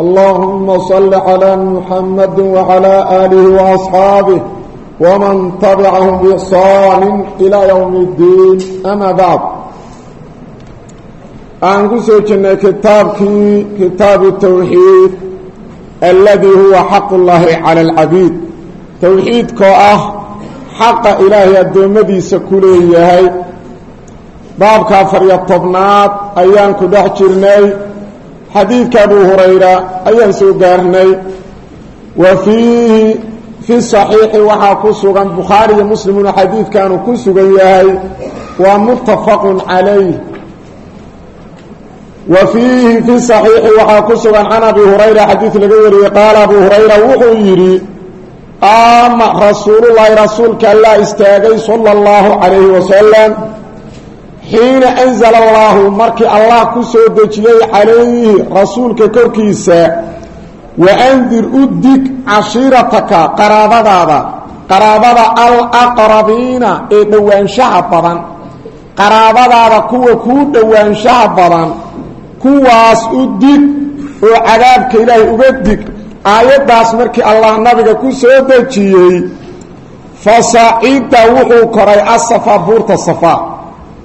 allahuma صل calaa muxamadi wacalaa aalihi waasxaabih waman tabicahum biixsaanin ilaa yowmi iddiin amaa bacd aan ku soo jirnay kitaabkii kitaabu towxiid alladii huwa xaqu llaahi cala alcabiid towxiidkoo ah xaqa ilaahay addoommadiisa ku leeyahay. Baabka afar ayaan ku dhex jirnay xadiidka abu hurayra ayaan soo gaarnay. Wa fiihi fi saxiixi waxaa ku sugan bukhaari iyo muslimuna xadiidkaanu ku sugan yahay. Waa muttafaqun calayh. Wa fiihi fi saxiixi waxaa ku sugan can abi hurayra xadiid laga wariyey qaala abu hurayra wuxuu yidhi qaama rasuulullaahi rasuulka allaa istaagay sala allahu calayhi wasalam xiina anzala allaahu markii allah ku soo dejiyey calayhi rasuulka korkiisa waandir u dig cashiirataka qaraabadaada qaraabada alaqrabiina ee dhowaanshaha badan qaraabadaada kuwa kuu dhowaanshaha badan kuwaas u dig oo cadaabka ilaahay uga dig. Aayaddaas markii allah nabiga ku soo dejiyey fasacida wuxuu koray asafa buurta safa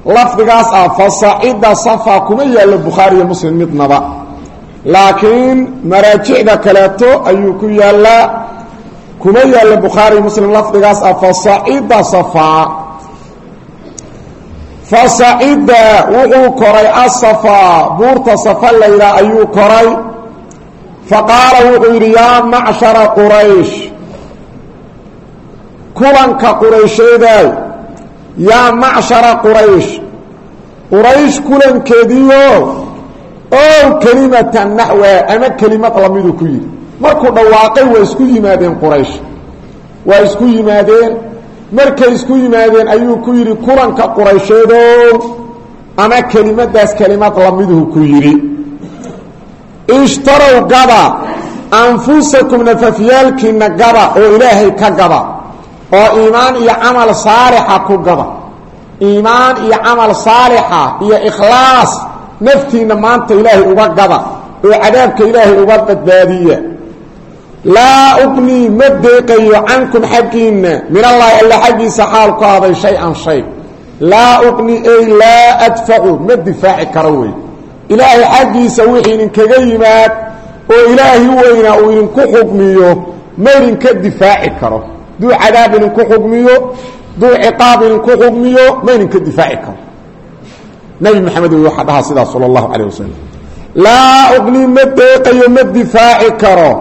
lafdigaas ah fasacida safa kuma yaallo bukhaari iyo muslim midnaba. Laakiin maraajicda kaleeto ayuu ku yaallaa kuma yaallo bukhaari muslim lafdigaas ah fasacida safa. Fasacida wuxuu koray asafa buurta safa layidhaah ayuu koray. Faqaala wuxuu yidhi yaa macshara quraysh kulanka quraysheedaay yaa macshara quraysh. Quraysh kulankeediio ow kelimatan naxwa ama kelimad lamiduu ku yidhi. Markuu dhawaaqay waa isku yimaadeen quraysh. Waa isku yimaadeen. Markay isku yimaadeen ayuu ku yidhi kulanka quraysheedow ama kelimadaas kelimad lamiduhu ku yidhi. Ishtarow gaba anfusakum nafafyaalkiina gaba oo ilaahay ka gaba oo iimaan iyo camal saalixa ku gaba. Iimaan iyo camal saalixa iyo ikhlaas naftiinna maanta ilaahay uga gaba oo cadaabka ilaahay uga badbaadiya. Laa uqnii ma deeqayo cankum xaggiinna. Min allaahi alla xaggiisa xaal ku haday shay-an shay. Laa uqni ay laa adfacu ma difaaci karo wey. Ilaahay xaggiisa wixii idinkaga yimaad oo ilaahi weynaa uu idinku xugmiyo ma idinka difaaci karo duu cadaab idinku xugmiyo duu ciqaab idinku xugmiyo ma idinka difaaci karo nabi maxamed wey waxaa dhahaa sidaas sala allahu calayh wasalam laa uqni ma deeqayo ma difaaci karo.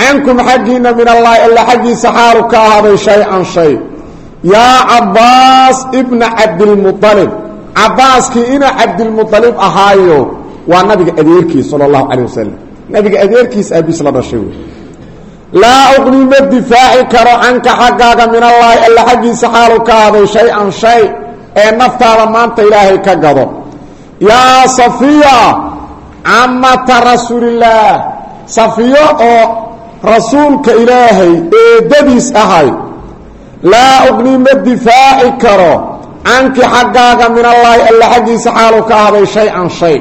Cankum xaggiinna min allaahi alla xaggiisa xaalu ka ahaaday shay-an shay. Yaa cabbaas ibna cabdilmualib cabbaaskii ina cabdilmualib ahaayo waa nabiga adeerkiis sala allahu calayh wasalam nabiga adeerkiis aabiis la dhashay wey laa uqni ma difaaci karo canka xaggaaga min allaahi alla xaggiisa xaalu ka haday shay-an shay ee naftaada maanta ilaahay ka gado. Yaa safiya camata rasuulillaah safiyo oo rasuulka ilaahay eedadiis ahay laa uqni ma difaaci karo canki xaggaaga min allaahi alla xaggiisa xaalu ka haday shay-an shay.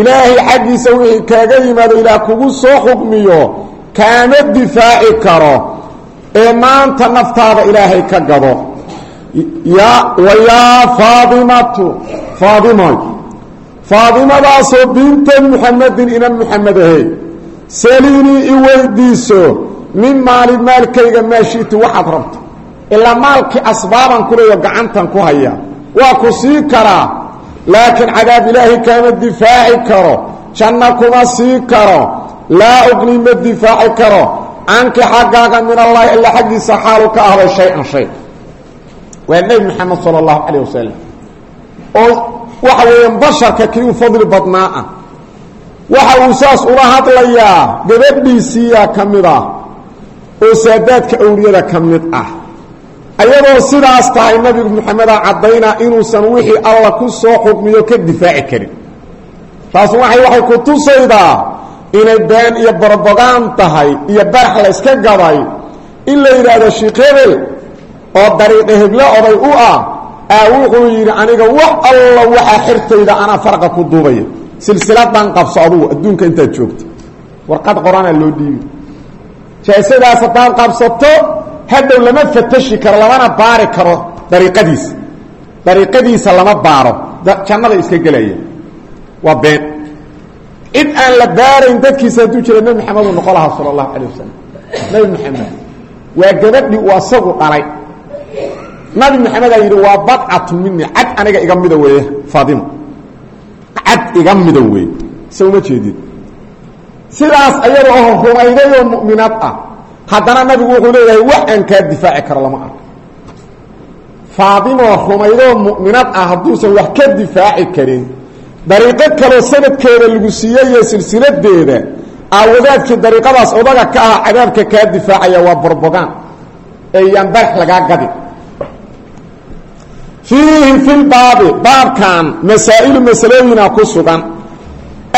Ilaahay xaggiisa wixii kaaga yimaado ilaah kugu soo xukmiyo kaama difaaci karo ee maanta naftaada ilaahay ka gado. Wa yaa faadimatu faadimoy faadimadaasoo binta muxamedin ina muxamed ahay saliinii i weydiiso min maali maalkayga maashiiti waxaad rabto. Ilaa maalkii asbaaban kuleeyo gacantan ku haya. Waa ku sii karaa laakiin cadaab ilaahay kaama difaaci karo janno kuma sii karo laa uqni ma difaaci karo. Canki xaggaaga min allaahi alla xaggiisa xaalu ka ahday shay-an shay. Waa nebi maxamed sala allahu calayh wasalam oo waxa weeyaan basharka kii u fadli badnaa ah. Waxa uu saas ula hadlayaa gabadhiisiiyaa ka mid ah oo saadaadka awliyada ka mid ah. Ayadoo sidaas tahay nabigu maxameda caddaynaa inuusan wixii alla ku soo xukmiyo ka difaaci karin. Taas waxay ku tusaydaa inay been iyo borbogaan tahay iyo barax la yska gaday in la yidhaahdo sheikh hebel oo dariiqa heblo oday u ah aa wuxuu yidhi aniga wax alla waxaa xirtayda anaa farqa ku duubaya. Silsiladan qabso adugu adduunka intaad joogto. Warqad qoranaa loo dhiibi. Jaasadaas haddaad qabsato hadhow lama fatashi karo lamana baari karo dariiqadiisa. Dariiqadiisa lama baaro. Jannada iska gelaya waa been cid aan la baarayn dadkiisa hadduu jira nebi maxamed uu noqo lahaa sala allahu calay wasalam nebi maxamed waa gabadhii uu asagu dhalay. Nabi maxamedaa yidhi waa badcatu mini cad aniga iga mida weeye faadima cad iga mida weeye. Se uma jeedid sidaas ayada oo rumayday oo mu'minaad ah. Haddana nabigu wuxuu leeyahay wax aan kaa difaaci karo lama arko. Faadimoo rumaydoo mu'minad ah hadduusan wax ka difaaci karin dariiqo kaloo sanadkeeda lagu siiyey iyo silsiladeeda aawadaadkii dariiqadaas odaga ka ah cadaabka kaa difaacaya waa borbogaan ee yaan barax lagaa gadi fiihi fi lbaabi baabkan masaa'ilu masalooyina ku sugan.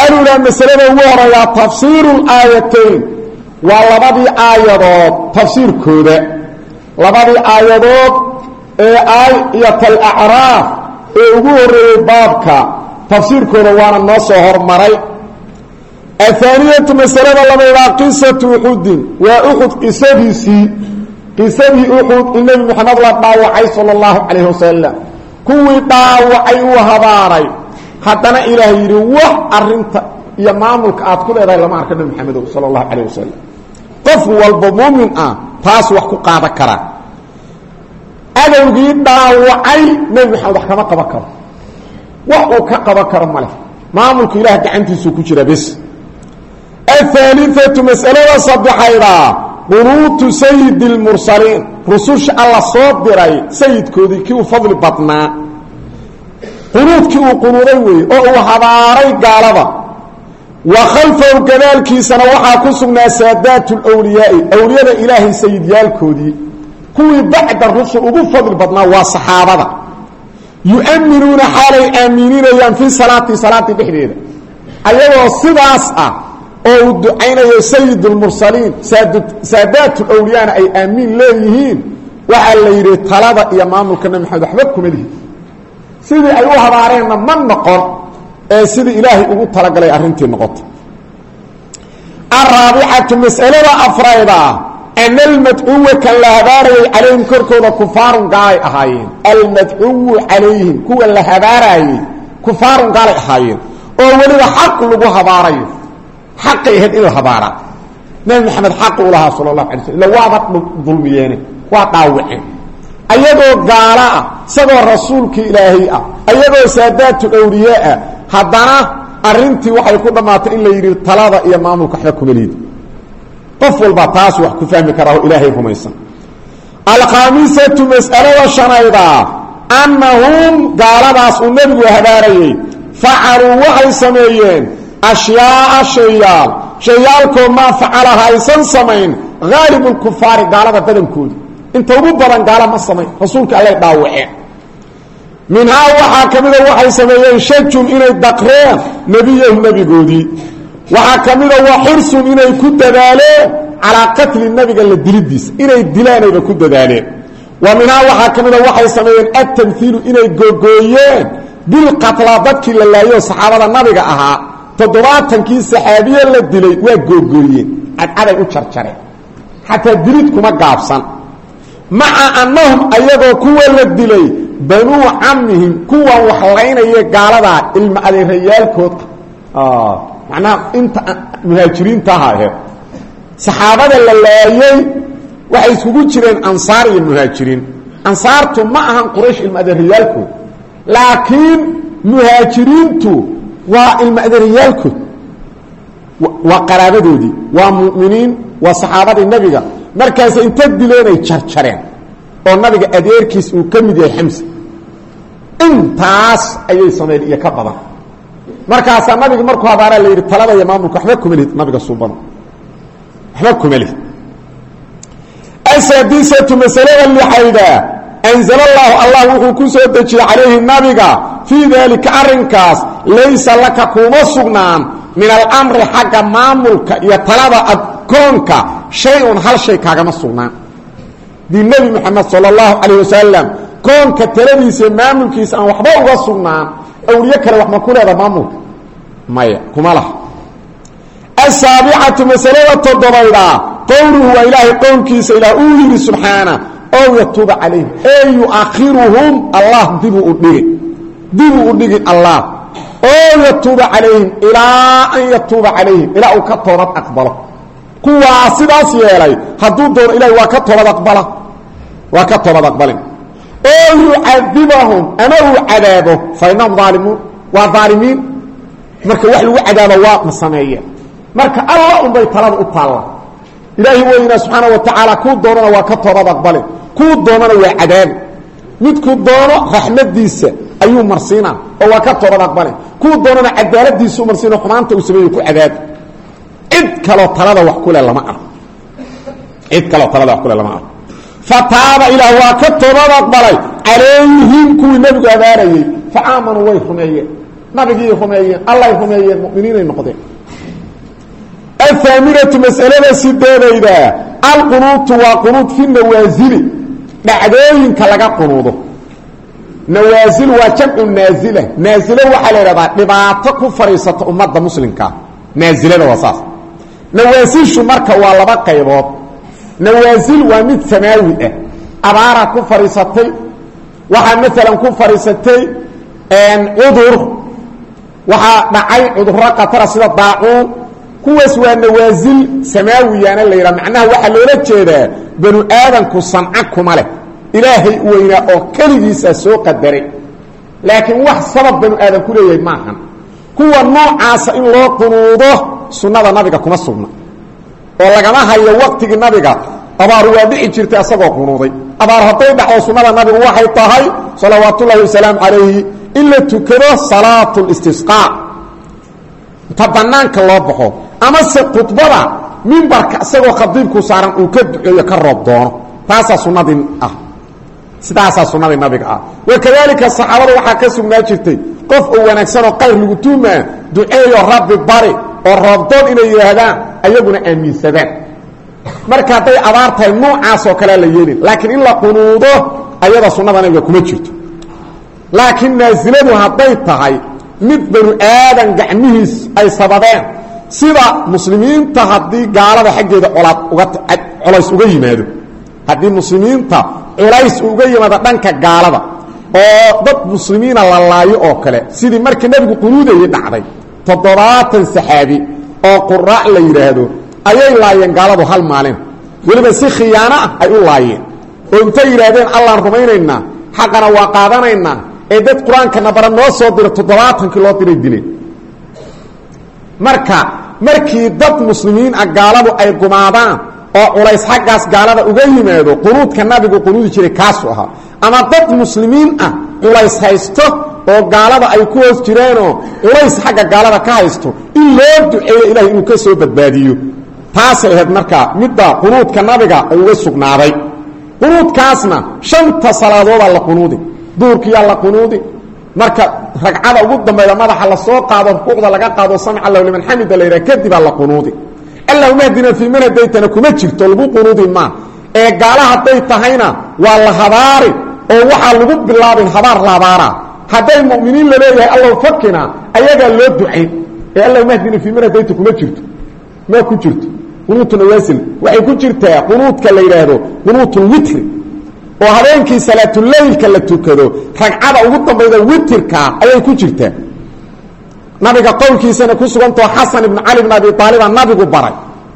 Alulaa masalada ugu horeeyaa tafsiiru laayatayn waa labadii aayadood tafsiirkooda. Labadii aayadood ee aayat alacraaf ee ugu horreeyey baabka tafsiirkooda waana noo soo hormaray. Ahaaniyatu masalada labaydaa qisatu uxudin waa uxud qisadiisii qisadii uxud in nebi moxamed la dhaawacay sala allahu calayhi wasalam kuwii dhaawacay uu habaaray haddana ilaah yidhi wax arinta iyo maamulka aad ku leedahay lama arka nebi maxamedow sala allahu calayh wasalam qof walba muumin ah taas wax ku qaadan karaa adowgii dhaawacay nebi maxamed wax kama qaban karo wax uu ka qaban karo ma leh. Maamulka ilaah gacantiisuu ku jira bes. Ahaaliatu masalada saddexaydaa qunuutu sayidi lmursaliin rususha alla soo diray sayidkoodii kii uu fadli badnaa. Qunuudkii uu qunuuday weeye oo uu habaaray gaalada. Wa khalfahu gadaalkiisana waxaa ku sugnaa saadaat lwliyaai awliyada ilaahay sayidyaalkoodii. Kuwii bacda rusul ugu fadli badnaa waa saxaabada yu'minuuna xaalay aamininayaan fii salaati salaadii dhexdeeda. Ayagoo sidaas ah oo uu ducaynayo sayid lmursaliin saadaat lwliyaana ay aamiin leeyihiin waxaa la yidhi talada iyo maamulka nabi maxamed waxba kuma lihi. Sidii ay u habaareenna ma noqon ee sidii ilaahay ugu talagalay arrintii noqoto araabicatu masalada afrayda ana almadcuwa kan la habaarayay calayhim korkooda kufaarun gaalay ahaayeen. Almadcuwu calayhim kuwa la habaarayey kufaarun gaalay ahaayeen. Oo weliba xaq lagu habaarayo. Xaqay ahayd in la habaaraa nabi maxamed xaq u lahaa sala allahu alay slm illa waaba dulmiyeene waa dhaawaceen ayagoo gaalo ah isagoo rasuulkii ilaahay ah ayagoo saadaatu awliye ah haddana qof walba taas wax ku fahmi karaa oo ilaahay rumaysan. Alkhaamisatu mas'alada shanayda annahum gaaladaas uu nebigu habaarayey facaluu waxay sameeyeen ashyaaa shayaal. Shayaalkoo maa facalaha aysan samayn haalibu lkufaari gaalada badankooda inta ugu badan gaala ma samayn rasuulka allay dhaawaceen minhaa waxaa ka mida waxay sameeyeen shajum inay daqreen nebiyahu nebigoodii waxaa ka mida wa xirsun inay ku dadaaleen calaa qatli nebiga la dilidiisa. Inay dilaanayba ku dadaaleen. Wa minhaa waxaa ka mida waxay sameeyeen altamhiilu inay googooyeen bilqatla dadkii la laayo saxaabada nabiga ahaa. Toddobaatankii saxaabiye la dilay waa googooyeen. Cadcaday u jarjareen xataa dilid kuma gaabsan. Maca annahum ayagoo kuwa la dilay banuu camihim kuwan wax laynaya gaaladaa ilma adeerayaalkood macnaha inta muhaajiriinta aha aheed saxaabada la laayey waxay iskugu jireen ansaar iyo muhaajiriin. Ansaartu ma ahan quraysh ilma adeerayaalkood laakiin muhaajiriintu waa ilma adeerayaalkood waa qaraabadoodii waa mu'miniin waa saxaabadii nabiga. Markaas inta dileenay jarjareen oo nabiga adeerkiis uu ka yahay xamse intaas ayay sameyn iyo ka badan markaasaa nabiga markuu habaaraa la yidhi talada iyo maamulka waxba kuma lihid nabiga suubano. Waxba kuma lihid asaadisatu masalada lixayda anzala allahu allah wuxuu ku soo dejiyey calayhi nabiga fii daalika arrinkaas laysa laka kuma sugnaan min alamri xagga maamulka iyo talada adkoonka shay-un hal shay kaagama sugnaan. Dii nebi moxamed sala allahu calayh koonka taladiisa maamulkiisa aan waxba uga sugnaan awliye kale wax ma ku leeda maamulka maya kuma laha. Asaabicatu masalada toddobaydaa qowluhu waa ilaahay qowlkiisa ilaah uu yidhi subxaana ow yatuuba calayhim. Ee yuakhiruhum allah dibuu u dhigi dibuu allah. Oo yatuuba calayhim ilaa an yatuuba calayhim ilaa uu ka toobad aqbalo. Sidaas yeelay hadduu doono ilahay waa ka aqbala. Waa ka toobad oo yucadibahum ama uu cadaabo fa inahum aalimuun waa aalimiin marka wax lagu cadaabo waa ma sameeye marka alla unbay talada u taalla ilaahi weynaa subxaana wa tacaala kuu doonana waa ka toobad aqbalin kuu doonana waa cadaabi midkuu doono raxmadiisa ayuu marsiina oo waa ka toobad aqbalin kuu doonana cadaaladiisuu marsiina xumaanta uu sameeye ku cadaabi cid kaloo talada wax kule lama arko cid kaloo talada wax kule lama arko fataaba ilaah waa ka toobad aqbalay calayhim kuwii nebigu abaarayey. Fa aamanuu way rumeeyeen. Nabigii rumeeyeen allay rumeeyeen muminiinay noqdeen. Athaaminatu masalada sideedayda. Alqunuutu waa qunuud fi nawaasili dhacdooyinka laga qunuudo. Nawaasil waa jamcu naazila. Naazilo waxaa la idhahdaa dhibaato ku fadhiisata ummadda muslimkaa naazilada waa saas nawaasil waa mid samaawi ah abaaraa ku fadhiisatay waxaa maalan ku fadhiisatay cudur. Waxaa dhacay cudurro khatara sida daacuun kuwaas waa nawaasil samaawiyaana la yidhaha. Macnaha waxaa loola jeedaa banu aadanku sanco kuma leh. Ilaahay weynaa oo keligiisaa soo qadaray. Laakiin wax sabab banu aadan ku leeyahay maahan. Kuwa noocaasa in loo qunuudo sunnada nabiga kuma sugna oo lagama hayo waqtigii nabiga. Abaaru waa dhici jirtay asagoo qunuuday abaar hadday dhacdo sunnada nabigu waxay tahay salawaatullaahi wasalaamu calayhi in la tukado salaatu listisqaa inta banaanka loo baxo amase khudbada mimbarka isagoo khadiibku saaran uu ka duceeyo ka roob doono. Taasaa sunnadii ah. Sidaasaa sunnadii nabiga ah. Wakadalika saxaabada waxaa ka sugnaa jirtay qof oo wanaagsanoo qayr lagu tuumaa duceeyo rabbi bari oo roobdoon inay yidhaahdaan ayaguna aaminsadaan marka hadday abaar tahay noocaasoo kalea la yeelin. Laakiin in la qunuudo ayada sunnada nabiga kuma jirto. Laakiin naasiladu hadday tahay mid banu aadan gacmihiis ay sababeen. Sida muslimiinta haddii gaalada xaggeeda colaad uga colays uga yimaado. Haddii muslimiinta culays uga yimaado dhanka gaalada oo dad muslimiina la laayo oo kale sidii markii nebigu qunuudayay dhacday toddobaatan saxaabi oo quraac la yidhaahdo ayay laayeen gaaladu hal maalin. Weliba si khiyaano ah ay u laayeen. Oo intay yidhaahdeen allaan rumaynaynaa xaqana waa qaadanaynaa. Ee dad qur'aankana bara noo soo diro toddobaatankii loo diray dileen marka markii dad muslimiin ah gaaladu ay gumaadaan oo culays xaggaas gaalada uga yimaado qunuudka nabigu qunuudi jiray kaasu ahaa. Ama dad muslimiin ah culays haysto oo gaalada ay ku hoos jireenoo culays xagga gaalada ka haysto in loo duceeyo ilahay inuu ka soo badbaadiyo. Taasay ahayd markaa midda qunuudka nabiga uga sugnaaday. Qunuudkaasna shanta salaadoodaa la qunuudi duurkiyaa la qunuudi. Marka ragcada ugu dambayda madaxa la soo qaado rukuucda laga qaado samc allahu liman xamida la yidhaha kadibaa la qunuudi. Allahuma hdina fii man hadaytana kuma jirto lagu qunuudi maa ee gaala hadday tahayna waa la habaari oo waxaa lagu bilaabin habaar la habaaraa hadday muminiin la leeyahay allow fakina ayagaa loo ducayn ee allahuma hdina fii man hadayta kuma jirto. Ma ku jirto. Qunuutu nawaasil waxay ku jirtaa qunuudka la yidhaahdo qunuutulwitri oo habeenkii salaatuleylka la tukado ragcada ugu dambayda witirkaa ayay ku jirtaa. Nabiga qowlkiisana ku sugantao xasan ibn cali bn abi aaliba nabigu baray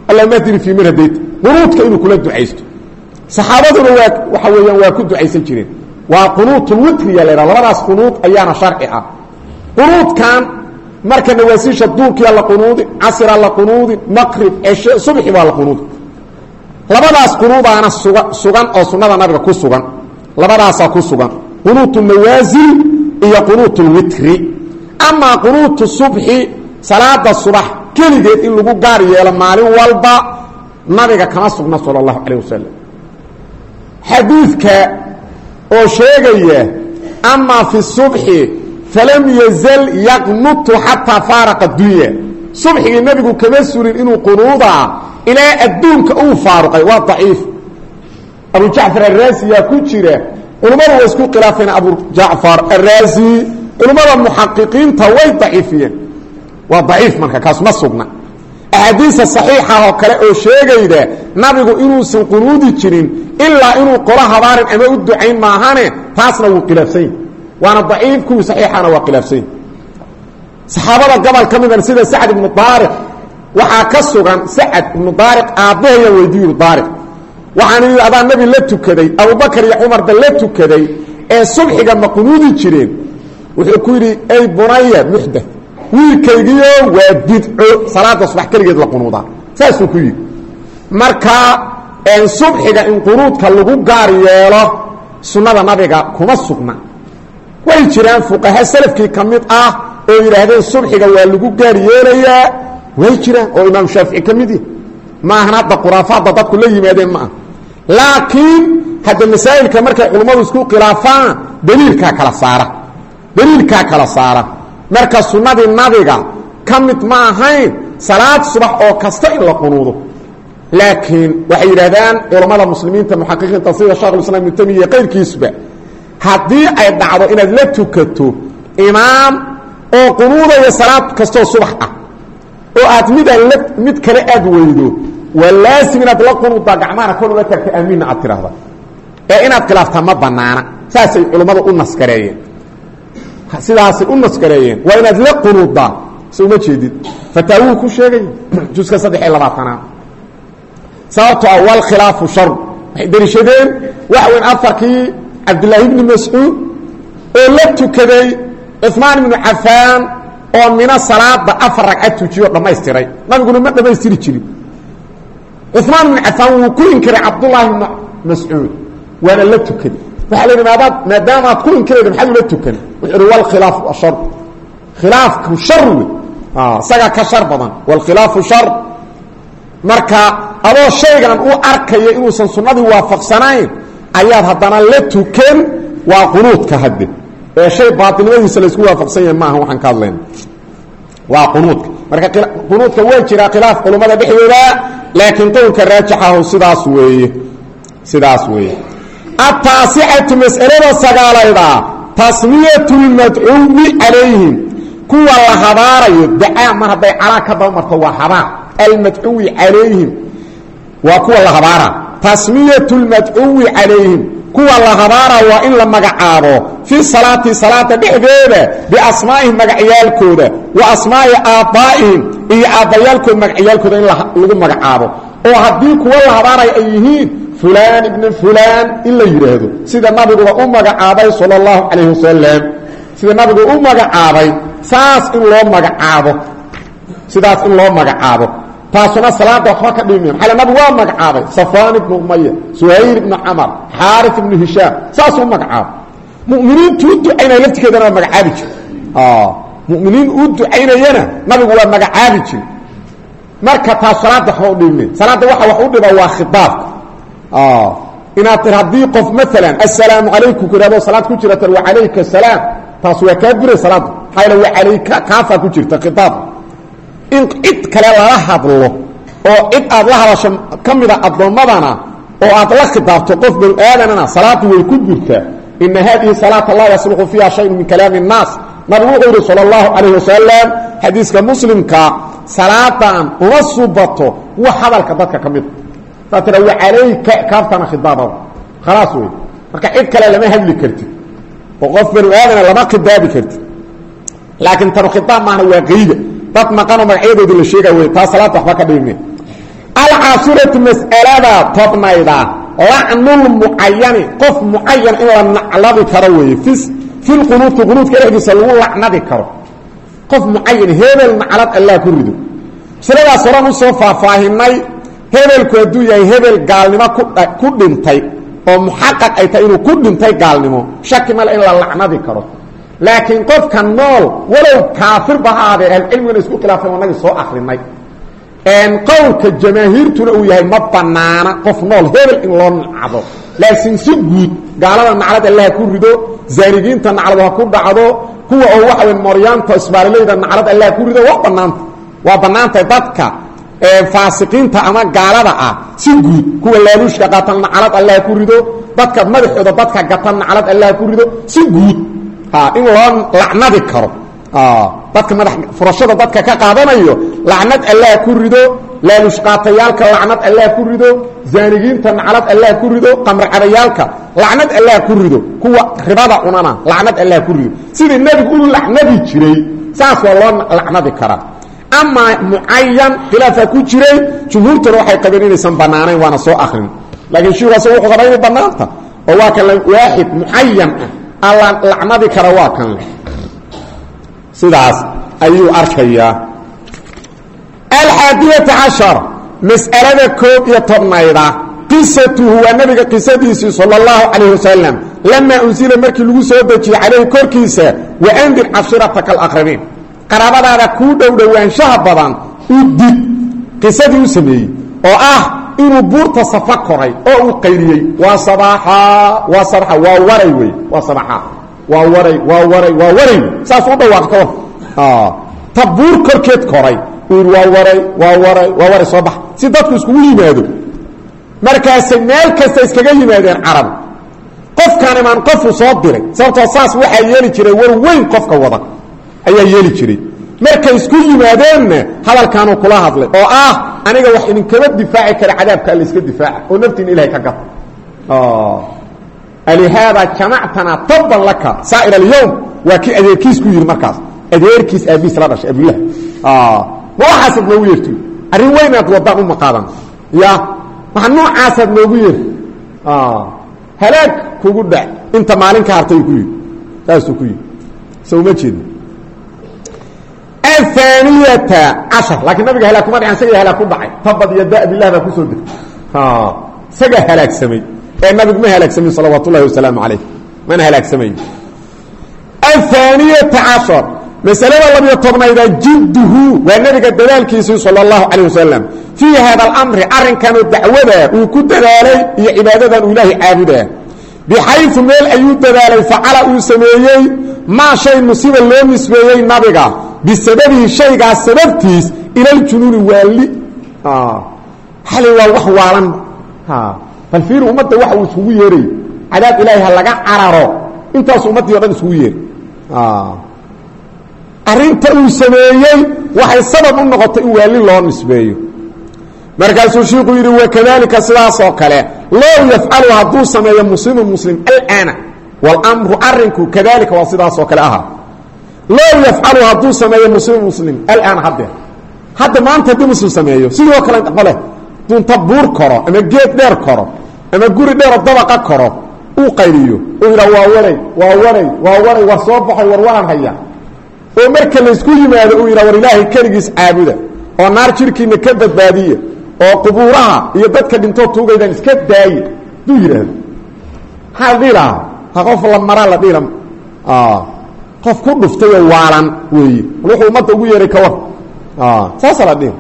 allahuma hdini fii man hadayta qunuudka inuu kula ducaysto. Saxaabaduna waa waxa weeyaan waa ku ducaysan jireen waa qunuutulwitriya la ydhaha labadaas qunuud ayaana sharci ah. Qunuudkan marka nawaasiisha duurkiyaa la qunuudi casira la qunuudi maqrib ceshe subxi waa la qunuudi. Labadaas qunuudaana suga sugan oo sunnada nabiga ku sugan. Labadaasaa ku sugan. Qunuut nawaasil iyo qunuut lwitri amaa qunuutu subxi salaada subax keligeed in lagu gaar yeelo maalin walba nabiga kama sugna sala allahu calayh wasalam oo sheegaya amaa fi subxi falam yazal yaqnutu xataa faaraqa dunya subxigii nebigu kama sulin inuu qunuudaa ilaa adduunka uu faaruqay. Waa daciif. Abu jacfar araazi yaa ku jira culummadu way isku khilaafeen abu jacfar araazi culummada muxaqiqiinta way daciifiyeen. Waa daciif marka kaas ma axaadiisa saxiixa oo kale oo sheegayda nabigu inuusan qunuudi jirin ilaa inuu qolo habaarin ama u ducayn maahane taasna wuu khilaafsany waana daciif kuwii saxiixana waa khilaafsany saxaabada gobol ka sida sacd ibnu daariq waxaa ka sugan sacad ibnu daariq aabbahayaan weydiiyu daariq. Waxaan yidhi adaa nebi la tukaday abubakar iyo cumarba la tukaday ee subxiga ma qunuudi jireen? Wuxuu ku yidhi ay bunaya muxdath wiilkaygiio waa bidco salaada subax keligeed la qunuudaa. Saasuu ku yidhi. Marka subxiga in qunuudka lagu gaar yeelo sunnada nabiga kuma sugna. Way jiraan fuqaha salafkii ka mid ah oo yidhaahdeen subxiga waa lagu gaar yeelayaa. Way jiraan oo imaam shaafici ka mid yahi maahan hadda khuraafaadda dadku la yimaadeen ma ah laakiin hadda masaa'ilka markay culummadu isku khilaafaan daliilkaa kala saara. Daliilkaa kala saara marka sunnadii nabiga ka mid ma ahayn salaad subax oo kasta in la qunuudo. Laakiin waxay yidhahdaan culammada muslimiinta muxaqiqiinta sida shekhulislaam ibnu tamiya qayrkiisuba haddii ay dhacdo inaad la tukato imaam oo qunuudaya salaad kastoo subax ah oo aad midaan la mid kale aad weydo waa inaad la qunuuddaa gacmahana kor ula tagta aamiinna aad tidhaahda ee inaad khilaaftaa ma banaana saasay culummadu u naskareeyeen sidaasay u naskareeyeen waa inaad la qunuuddaa. Se uma jeedid. Fataawuu ku sheegay juska saddex iyo labaatanaad sababto ah walkhilaafu shar waxay deliishadeen waxa weyn afarkii cabdillaahi bni mascuud oo la tukaday cuثmaan ibnu cafaan oo mina salaada afar ragcad tujiyo dhammaystiray. Nabiguna ma dhammaystiri jirin. Cuثmaan ibnu cafaan wuu ku inkiray cabdullaahi ibnu mascuud. Waana la tukaday. Waxa la yidhi maadaad maadaama aad ku inkirayda maxaad ula tukan wuxuu ihi walkhilaafu ashar. Khilaafku shar wey isagaa ka shar badan. Walkhilaafu shar. Marka adoo shaygan u arkaya inuusan sunnadii waafaqsanayn ayaad haddana la tukan waa qunuudka hadde ee shay baatilnimadiisa laysku waafaqsan yahay maaha waxaan ka hadlayna waa qunuudka. Marka qunuudka way jiraa khilaaf culummada dhexdooda laakiin qowlka raajaxahu sidaas weeye. Sidaas weeye. Ataasicatu mas'alada sagaalayda tasmiyatu lmadcuwi calayhim. Kuwa la habaarayo dacaa mar hadday calaa ka daba marto waa habaar almadcuwi calayhim. Waa kuwa la habaara. Tasmiyatu lmadcuwi calayhim. Kuwa la habaara waa in la magacaabo. Fi salaati salaada dhexdeeda biasmaa'ihim magacyaalkooda wa asmaa'i aabbaa'ihim iyo aabbayaalkood magacyaalkooda in lagu magacaabo. Oo haddii kuwa la habaaraya ay yihiin fulaan ibna fulaan in la yidhaahdo. Sida nabiguba u magacaabay sala allahu calayh wasalam sida nabigu u magacaabay saas in loo magacaabo. Sidaas in loo magacaabo. Taasuna salaada waxba ka dhimi maaa nabigu waa magacaabay. Safaan ibnu umaya suhayl ibnu camar xaari ibnu hishaam saasuu magacaabo. Muminiintu u ducaynaya laftigeedana waa magacaabi jir muminiin u ducaynayana nabigu waa magacaabi jir marka taas salaada waxba udhime salaadda waxa wax u dhiba waa khiaabka inaad tir haddii qof maalan assalaamu calaykum ku ihahdo salaad ku jirata wacalayka asalaam taas waa kaa buray salaadda maxaa yal wacalayka kaafaa ku jirta khiaabka in cid kale lala hadlo oo cid aad la hadasho ka mida addoommadana oo aad la khidaabto qof banu aadanana salaadu way ku burtaa ina hadihi salaata laa yasluxu fiiha shayun min kalaami الnaas nabigu wuxuu yihi salى اllahu calayh wasalam xadiiska muslimka salaadan uma subato wax hadalka dadka ka mida saa tira wacalayka kaaftana khidaabada khalaas wey marka cid kale lama hadli kartid oo qof banu aadana lama khidaabi kartid laakiin tanu khidaab maahna waa qayda. Dad maqanoo magacyadoodii la sheega wey taa salaada waxba ka dhimi alcaashiratu mas'alada tobnayda lacnulmucayani qof mucayan in la naclabi karo weeye fi fi lqunuuti qunuudka dhexdiisa lagu lacnadi karo. Qof mucayan hebel naclad allah ku rido. Masaladaas horan u soo faahfaahinay hebelku hadduu yahay hebel gaalnimo ku dhintay oo muxaqaq ay tahay inuu ku dhintay gaalnimo shaki male in la lacnadi karo. Laakiin qofka nool walow kaafirba ha aadee ahlucilmigana isku khilaafeen wanagii soo akrinay qowlka jamaahiirtuna uu yahay ma banaana qof nool hebel in loo nacdo. Laakiin si guud gaalada naclad allah ku rido zaanigiinta naclad ha ku dhacdo kuwa oo waxa wey moryaanta isbaalileyda naclad allah ku rido waa banaanta waa banaantay dadka faasiqiinta ama gaalada ah si guud kuwa laaluushka qaatan naclad allah ku rido dadka madaxooda dadka gatan naclad allah ku rido si guud. In loo lacnadi karo. Dadka madax furashada dadka ka qaadanayo lacnad allah ku rido laalushqaatayaalka lacnad allah ku rido zaanigiinta naclad allah ku rido qamrcadayaalka lacnad allah ku rido kuwa ribada cunana lacnad allah ku rido. Sidii nebigu u lacnadi jiray saas waa loo lacnadi karaa amaa mucayan khilaafa ku jiray jumhuurtuna waxay qabeen inaysan banaanayn waana soo akrin laakiin shiikaas wuxuu qabaa inay banaanta oo waa kan waaxid mucayan ah. Alla lacnadi kara waa kan. Leh sidaas ayuu arkayaa. Alxaadiyata cashar mas'alada koob iyo tobnayda qisatuhu waa nabiga qisadiisii sala allahu calayh wasalam lamaa unsila markii lagu soo dejiyey calayhi korkiisa waandir cashirataka alaqrabiin qaraabadaada kuu dhow dhowaanshaha badan u dib qisadii u sameeyey oo ah inuu buurta safa koray oo uu qayriyey. Waa sabaaxa waa sabaxa waa waray wey waa sabaxa waa waray waa waray waa waray saas u dhawaaq ka war ta buur korkeed koray uu waa waray waa waray waa waray soo bax. Si dadku iskugu yimaado markaasay meel kasta iskaga yimaadeen carab qofkan imaan qofuu soo diray sababtoo saas waxaa yeeli jiray war weyn qofka wada ayaa yeeli jiray. Markay isku yimaadeenna hadalkaanuu kula hadlay oo ah aniga wax idinkama difaaci kara cadaabka alla iska difaaca oo naftiina ilahay ka gata alihaada jamactana taban laka saa'ir alyowm waa kii adeerkiis ku yidhi markaas. Adeerkiis aabiis la dhashay abulah ma waxaasaad noogu yeerti arrin weynaad wadaan uma qaadan. Ya waxa noocaasaad noogu yeerti halaag kugu dhac. Inta maalin ka hartay ku yidhi saasuu ku yidhi so uma jeedin ahaniyata cashar laakiin nabiga halaag kuma dhicin isaga halaag ku dhacay. Tabad iyo da bilah baa ku soo degtay. Isagaa halaagsamay. Ee nabigu ma halaagsamin salawaat ullahi wasalaamu calayh mana halaagsamayn ahaniyata cashar masalada labiyo tobnayda jidduhu waa nabiga dadaalkiisii sala allahu calayh wasalam fii hada alamri arrinkanoo dacwada uu ku dadaalay iyo cibaadadan uu ilaahay caabudaa. Bixayu meel ayuu dadaalay facala uu sameeyey maa shay musiba loo nisbeeyey nabiga bisababihi shaygaas sababtiis ilaljunuuni waali xali waa wax waalan. Bal fiir ummadda waxa uu iskugu yeeray. Cadaab ilaahay ha laga cararo. Intaasu ummaddii o dhan iskugu yeeray arrinta uu sameeyey waxay sabab u noqotay in waali loo nisbeeyo. Markaasuu shiiku yidhi wakadalika sidaas oo kale low yafcalu hadduu sameeyo muslimun muslim alana wاlmru arinku kadalika waa sidaasoo kale ahaa low yafcalu hadduu sameeyo muslim muslim alana haddeer hadda maanta haddii muslim sameeyo sidoo kale qole dunta buur koro ama geed dheer koro ama guri dheeroo dabaqa koro uu qayliyo uu yidhaa waa waray waa waray waa waray war soo baxay war waran haya oo marka laysku yimaado uu yidhaa war ilaahay keligiis caabuda oo naar jirkiina ka badbaadiya oo qubuuraha iyo dadka dhintoo tuugaydan iska daaye duu yidhaahdo maxaa la dhihi lahaa ha qof la maraa la dhihi qof ku dhuftayoo waalan weeye wuxuu ummadda ugu yeehay kawar saasa la dhihi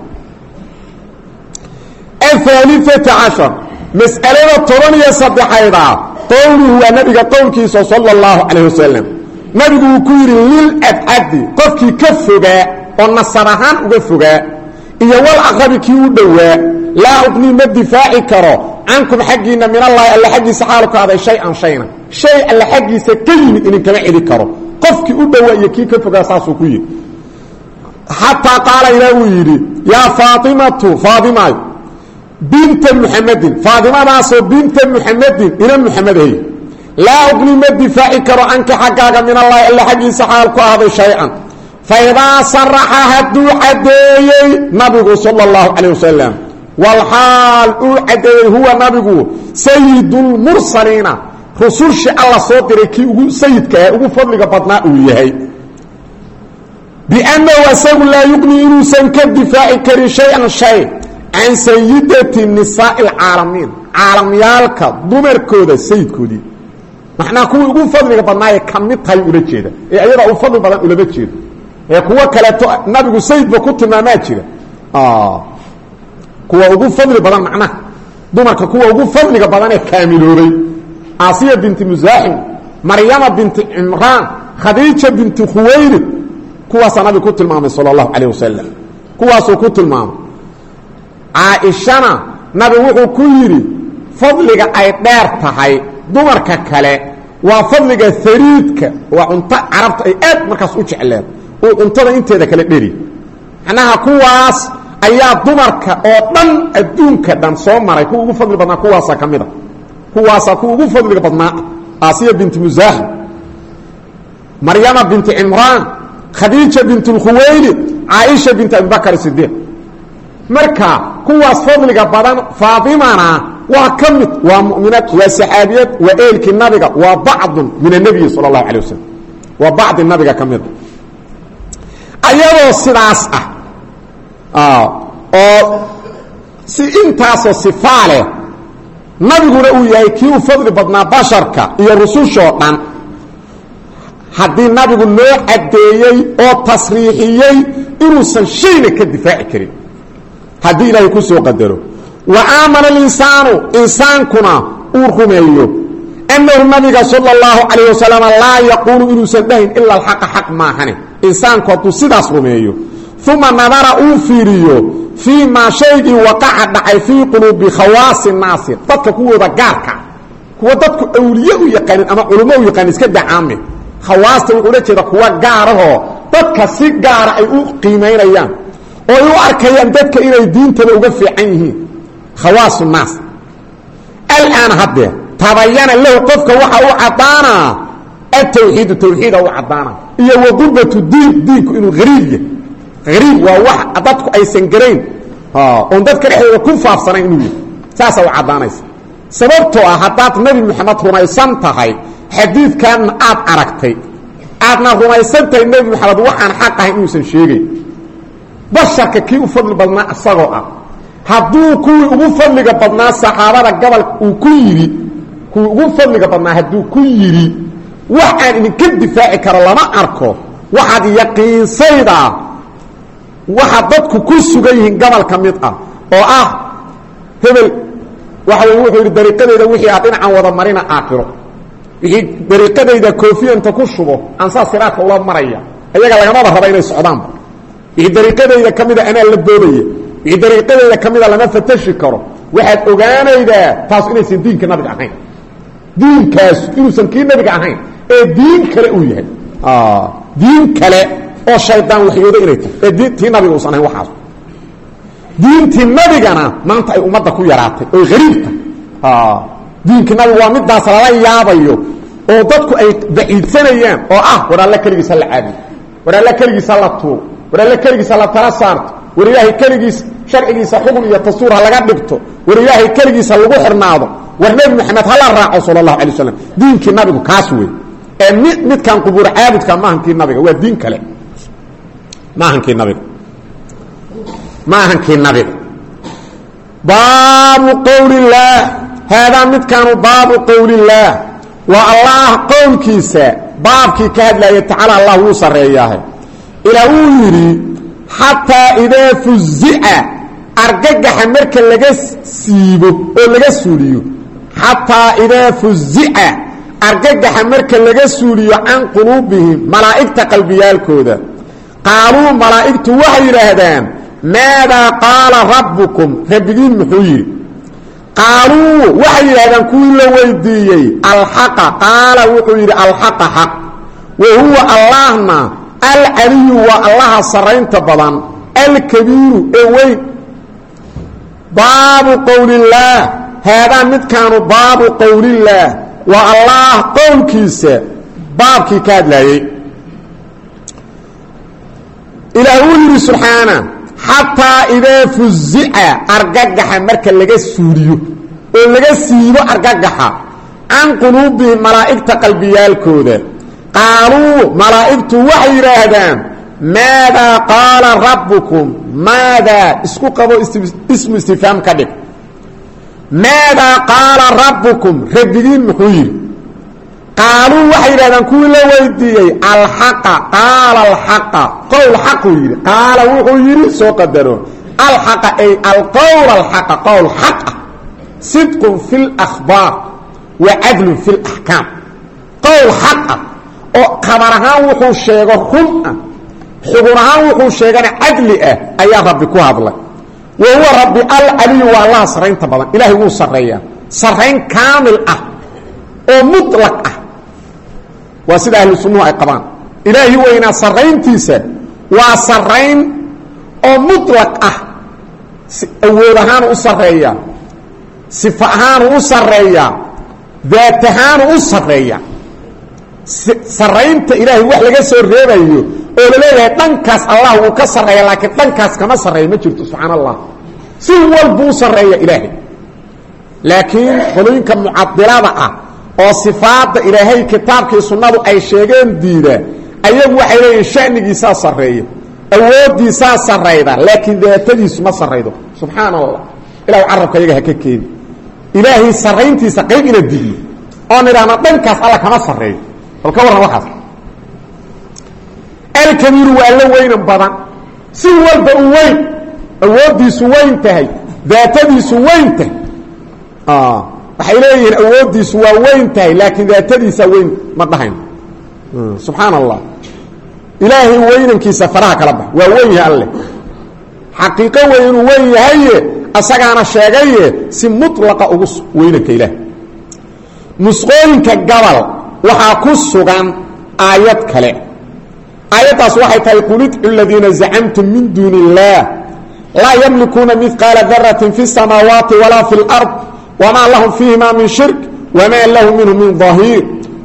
cashar. Mas'alada toban iyo saddexayda. Qowluhu waa nabiga qowlkiisa sala allahu calayh wasalam nabigu uu ku yidhi lilabcadi qofkii ka fogaa oo nasab ahaan uga fogaa iyo wal aqrabi kii u dhowaa laa uqnii ma difaaci karo cankum xaggiinna min allahi alle xaggiisa xaalu ka aday shay-an shayna shay alle xaggiisa ka yimid idinkama celi karo. Qofkii u dhowaa iyo kii ka fogaa saasuu ku yidhi xataa qaala ilaa uu yidhi yaa faatimatu faadimaay binta muxamedin faadimadaasoo binta muxamedin ina muxamedahy laa uqni ma difaaci karo canka xaggaaga min allahi alle xaggiisa xaal ku ahday shay-an. Faidaa saraxa hadduu caddeeyey nabigu sala allahu calayh wasalam walxaal uu caddeeyey huwa nabigu sayidulmursaliina rusushii alla soo diray kii ugu sayidkaah ugu fadliga badnaa uu yahay. Biannahu asagu laa yuqni inuusan ka difaaci karin shay-an shay can sayidati nisaa'i alcaalamiin caalamyaalka dumarkooda sayidkoodii macnaha kuwii ugu fadliga badnaaye ka mid tahay ula jeeda ee ayadaa u fadli badan ulama jeedo ee kuwo kaleeto nabigu sayidba ku tilmaamaa jira. Kuwa ugu fadli badan macnaha dumarka kuwa ugu fadliga badan ee kaamiloobay aasiya binti musaaxim maryama binti cimraan khadiija binti khuwaylid kuwaasaa nabigu ku tilmaamay sala allahu calayh wasalam kuwaasuu ku tilmaamay. Caaishana nabigu wuxuu ku yidhi fadliga ay dheer tahay dumarka kale waa fadliga hariidka waa cunto carabta ay aad markaas u jecleen. Uu cuntada inteeda kale dheri. Macnaha kuwaas ayaa dumarka oo dhan adduunka dhan soo maray. Kuwa ugu fadli badnaa kuwaasaa ka mid kuwaasaa kuwa ugu fadliga badnaa aasiya binti musaaxim maryama binti cimraan khadiija bint اlkhuwaylid caaisha bint abibakr sidiiq marka kuwaas fadliga badan faatimana waa ka mid waa muminad waa saxaabiyad waa eelkii nabiga waa bacdu min الnebiyi salى الlahu alيه waslm waa bacdi nabiga ka mida ayadoo sidaas ah oo si intaasoo sifaa leh nabiguna uu yahay kii u fadli badnaa basharka iyo rusushoo dhan. Haddii nabigu loo caddeeyey oo tasriixiyey inuusan shayna ka difaaci karin. Haddii ilaahay ku soo qadaro. Wa aamana alinsaanu insaankuna uu rumeeyo. Annahu nabiga sala اllahu calayh wasalam laa yaquulu inuusan dhahayn ila alxaqa xaq maahane. Insaanku hadduu sidaas rumeeyo uma nadara uu fiiriyo fii maa shaygii waqaca dhacay fii quluubi khawaasi naasi dadka kuwooda gaarka kuwa dadku awliye u yaqaanin ama culummo u yaqaanin iska dacaame. Khawaasta wuxuu la jeeda kuwa gaarahoo dadka si gaara ay u qiimaynayaan oo ay u arkayaan dadka inay diintaba uga fiican yihiin. Khawaasu naas. Alaan haddee tabayana lahu qofka waxa u caddaanaa atawxiidu tawxiida u caddaana iyo waqubatu diin diinku inuu hariib yahay hariib waa wax dadku aysan garayn. Oon dadka dhexdooda ku faafsanayn inuu yahay saasaa u caddaanaysa. Sababtoo ah haddaad nebi moxamed rumaysan tahay xadiidkanna aad aragtay. Aadna rumaysan tahay nebi moxamed waxaan xaq ahay inuusan sheegayn basharka kii u fadli badnaa isagoo ah. Hadduu kuwii ugu fadliga badnaa saxaabada gobol uu ku yidhi kuwii ugu fadliga badnaa hadduu ku yidhi wax aan idinka difaaci karo lama arko. Waxaad yaqiinsaydaa waxa dadku ku sugan yihiin gobol ka mid ah oo ah hebel. Waxa wey wuxuu yidhi dariiqadayda wixii aad dhinacan wada marina aakhiro. Wixii dariiqadayda koofiyanta ku shubo aan saas siraadka maraya ayaga lagamaba raba inay socdaanba wixii dariiqadayda ka mida la boodaya wixii dariiqadayda ka lama fatashi karo. Waxaad ogaanaydaa taas inaysan diinka nabiga ahayn. Diinkaas inuusan kii nabiga ahayn ee diin kale uu yahay. Diin kale oo shaydaan waxyoodo inay tahay. Ee di tii nabiga uusan ahayn waxaas. Diintii nabigana maanta ay ummadda ku yaraatay oy hariibta diinkii nabiga waa midaas lala yaabayo oo dadku ay baciidsanayaan oo ah war alle keligiis ha la caabudo war alle keligiis ha la tuugo war alle keligiis ha la tala saarto war ilaahay keligiis sharcigiisa xukun iyo dastuur ha laga dhigto war ilaahay keligiisa lagu xirnaado. War nebi moxamed hala raaco sala allahu alay waslam diinkii nabigu kaas wey ee mid midkan qubuur caabudka maahankii nabiga waa diin kale maahankii nabiga maahankii nabiga baabu qowli illaah haadaa midkaanu baabu qowli illaah waa allah qowlkiisa baabkii ka hadlaaya tacaala allah wuu sarreeyaahe. Ilaa uu yidhi xataa idaa fuzica argagaxa marka laga siibo oo laga suuliyo. Xataa idaa fuzica argagaxa marka laga suuliyo can quluubihim malaa'igta qalbiyaalkooda qaaluu malaa'igtu waxay yidhaahdaan maadaa qaala rabbukum? Rabbigiin muxuu yidhi. Qaaluu waxay yidhahdaan kuwii la weydiiyey alxaqa. Qaala wuxuu yidhi alxaqa xaq. Wa huwa allahna alcaliyu waa allaha sarraynta badan alkabiiru ee weyn. Baabu qowlillaah haadaa midkaanu baabu qowlillaah waa allaah qowlkiisa baabkii ka hadlaayey ilaah uu yidhi subxaana xataa idaa fuzica argagaxa marka laga suuliyo oo laga siibo argagaxa can quluubihim malaa'igta qalbiyaalkooda qaaluu malaa'igtu waxay yidhaahdaan maadaa qaala rabbukum maadaa isku qabo ismu istifaam ka dhig. Maadaa qaala rabbukum rabbigiin muxuu yidhi qaaluu waxay yidhahdaan kuwii la weydiiyey alxaqa qaala alxaqa. Qowl xaquu yidhi qaala wuxuu yidhi soo qadaro. Alxaqa ay alqowl alxaqa qowl xaq. Ah sidqun fi lakhbaar wa cadlun fi laxkaam qowl xaq ah oo khabar ahaan wuxuu sheego run ah. Xugun ahaan wuxuu sheegana cadli ah ayaa rabbi ku hadlay. Wa huwa rabbi alcaliyu waa allaha sarraynta badan. Ah oo waa sida ahlu sunnuhu ay qabaan. Ilaahi weynaa sarrayntiisa waa sarrayn oo muطlaq ah. Awood ahaanu u sarreeyaa sifa ahaanu u sarreeyaa daat ahaanu u sarreeyaa sarraynta ilaahay wax laga soo reebayo oo la leeyahay dhankaas allah wuu ka sarreeya laakiin dhankaas kama sarreeya ma jirto subxaan allah si walbuu sarreeya ilaahay laakiin qolooyinka mucadilada ah oo sifaadda ilaahay kitaabkii sunnadu ay sheegeen diida ayagu waxay leeyihiin shanigiisaa sarreeya awooddiisaa sarrayda laakiin daatadiisu ma sarraydo subxaan allah ilahu carabka iyaga ha ka keeni. Ilaahay sarrayntiisa qayb ina digiyo oon idhaahna dhankaas alla kama sarreeyo. Bal ka warran waxaas. Alkabiiru waa la weynan badan. Si walba u weyn awooddiisu weyn tahay daatadiisu weyn tahay waxay leeyihiin awooddiisu waa weyn tahay laakiin daatadiisa weyn ma dhahayn. Subxaan allah weynankiisa faraha kala bax waa weyn yahay alleh xaqiiqo wey inuu weyn yahaye asagaana sheegaye si mulaqa ugu weynanka ilaah. Nusqooyinka gabal waxaa ku sugan aayad kale. Aayaddaas waxay tahay qul ladiina zacamtum min duuni illaah laa yamlikuuna midqaala daratin fi samaawaati walaa fi lard wamaa lahum fiihima min shirk wamaa lahu minhu min dahiir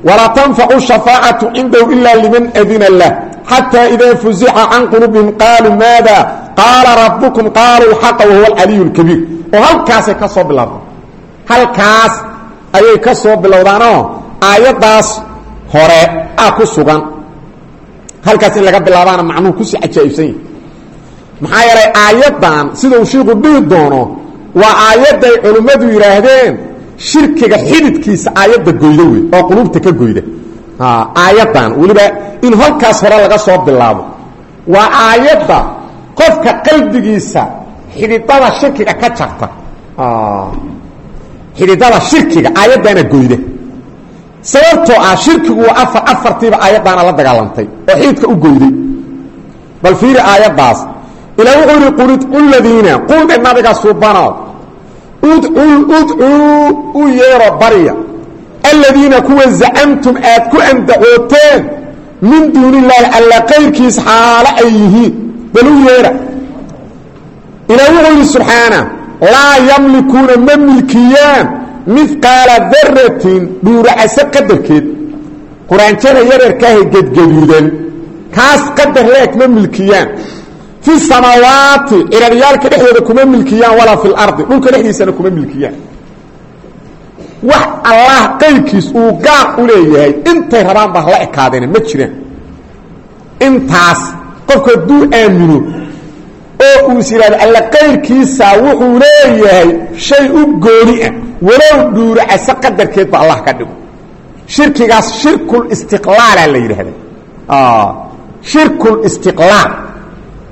walaa tanfacu shafaacatu cindahu ila liman adina lah xataa idaa fuzixa can qulubihim qaaluu maada qaala rabbukum qaaluu xaqa wahuwa alcaliyu lkabiir oo halkaasay ka soo bilowda halkaas ayay ka soo bilowdaanoo aayaddaas hore ah ku sugan halkaas in laga bilaabaana macnuhu ku sii cajaa'ibsan yahi maxaa yeelay aayaddan sida uu shiiku dhihi doono waa aayadday culimmadu yidhaahdeen shirkiga xididkiisa aayadda goyda wey oo qulubta ka goyda. Aayaddan weliba in halkaas hore laga soo bilaabo. Waa aayadda qofka qalbigiisa xididada shirkiga ka jarta. Xididada shirkiga aayaddaana goyda. Sababtoo ah shirkigu waa afar afartiiba aayaddaana la dagaalantay oo xididka u goyday. Bal fiiri aayaddaas ilaa wuxuu yihi udcuu u yeero barya aladiina kuwa zacamtum aad ku andacooteen min duuni illaahi alla qayrkiis xaalo ay yihiin. Bal u yeera. Ilaa wuxuu yidhi subxaana laa yamlikuuna ma milkiyaan midqaala daratin dhuuracase qadarkeed. Quraanjada yareerkaaha gedgaduudan kaas qadar leeg ma milkiyaan fi samaawaati ciraryaalka dhexdooda kuma milkiyaan walaa fi lardi dhulka dhexdiisana kuma milkiyaan wax allah qayrkiis uu gaar u leeyahay intay rabaan ba hala ekaadeena ma jiraan intaas qofku hadduu aamino oo uu is yidhahdo alla qayrkiisa wuxuu leeyahay shay u gooni ah walow dhuuracase qadarkeedba allah ka dhigo shirkigaas shirkulistiqlaala la yidhahda shirkulistiqlaal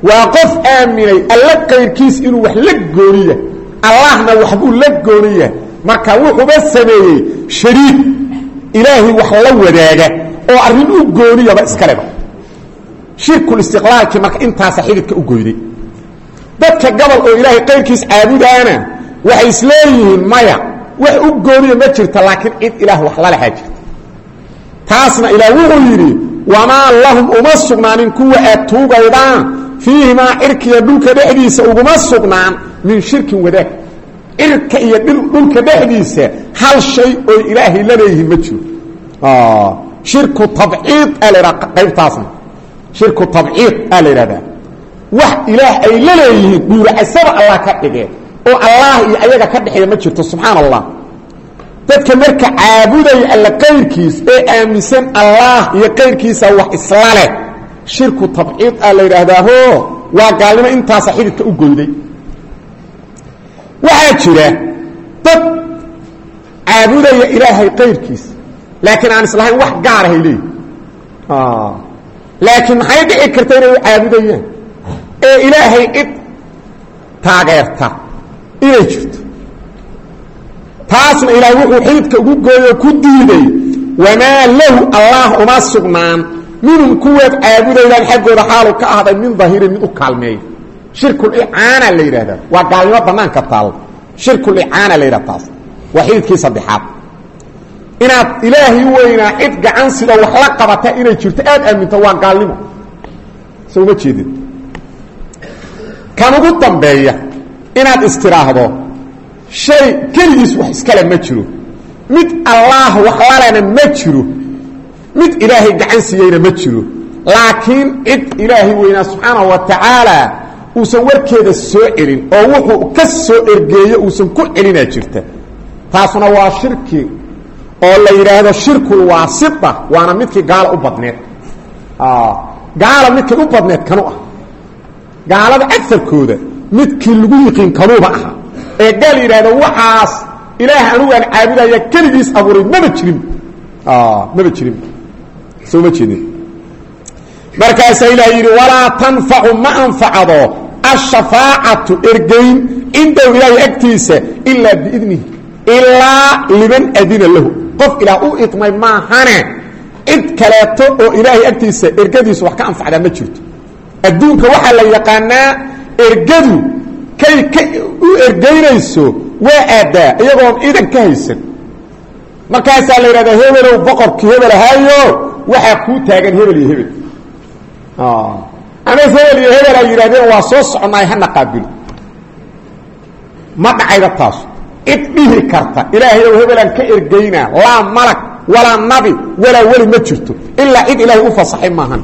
waa qof aaminay alla qayrkiis inuu wax la gooniya. Allahna waxbuu la gooniya. Marka wuxuuba sameeyey shariik ilaahay wax la wadaaga oo arrin u gooniyaba iskaleba shirkulistiqlaalkii marka intaasa xididka u goyday. Dadka gobol oo ilaahay qayrkiis caabudaana waxay isleeyihiin maya wax u gooniya ma jirta laakiin cid ilaah wax la lahaa jirta taasna ilaah wuxuu yidhi wamaa lahum uma sugnaanin kuwa aad tuugaydaan fiihimaa cirkiya dhulka dhexdiisa uguma sugnaan min shirkin wadaag cirka iyo dhulka dhexdiisa hal shay oy ilaahay la leeyihiin ma jiro. Shirku tabciid aa la ydhaha qaybtaasna. Shirku tabciid aa la yidhahdaa. Wax ilaah ay la leeyihiin dhuuracasaba allah ka dhigeen oo allah iyo ayaga ka dhexeeya ma jirto subxaan allah dadka marka caabudaya alla qayrkiis ee aaminsan allah iyo qayrkiisa wax isla shirku tabciid aa la yidhaahdaaho waa gaalnimo intaasa xididka u goyday. Waxaa jira dad caabudaya ilaahay qayrkiis laakiin aan islahayn wax gaarahay leeyihi laakiin maxay dhici karta inay u caabudayaan? Ee ilaahay cid taageerta inay jirto. Taasna ilaahay wuxuu xididka ugu gooyoo ku diiday wamaa lahu allah uma sugnaan minhum kuwaad caabudaydaan xaggooda xaalu ka ahday min dahirin mid u kaalmeeya shirkulicaana la yidhahdaa waa gaalnimo banaanka taal. Shirkulicaana la yidhahda taas. Waa xididkii saddexaad. Inaad ilaahay weynaa cid gacan sida wax la qabata inay jirto aad aaminto waa gaalnimo. So uma jeedid kan ugu dambeeya inaad istiraahdo shay keligiis wax iskale ma jiro. Mid allaah waxlalena ma jiro mid ilaahay gacan siiyeyna ma jiro. Laakiin cid ilaahay weynaa subxaanahu wa tacaala uusan warkeeda soo celin oo wuxuu ka soo ergeeyo uusan ku celinaa jirta. Taasuna waa shirki oo la yidhaahdo shirkul waasita waana midkii gaala u badneed. Gaala midkii u badneed kanu ah. Gaalada agarkooda midkii lagu yiqiin kanuuba aha. Ee gaal yidhahdo waxaas ilaah anugaan caabudaya keligiis abuuray maba jirin. Maba jirin soo ma jeedin? Markaasaa ilaah yidhi walaa tanfacu ma anfacdo ashafaacatu ergeyn cindahu ilaahay agtiisa ilaa biidnihi ilaa liman adina lahu. Qof ilaah u idmay maahane cid kaleeto oo ilaahay agtiisa ergadiisu wax ka anfacdaa ma jirto. Adduunka waxaa la yaqaanaa ergadu kay ka u ergaynayso waa aaddaa iyagoon idan ka haysan. Markaasaa la yidhahdaa hebelow boqorkii hebel waxaa kuu taagan hebel iyo hebel. Ama hebel iyo hebel ay yidhahdeen waa soo soconnaay hana qaabilo ma dhacayda taasu. Cid dhihi karta ilaahay ow hebelaan ka ergaynaa laa malag walaa nabi walaa weli ma jirto. Ilaa cid ilaahay u fasaxay maahan.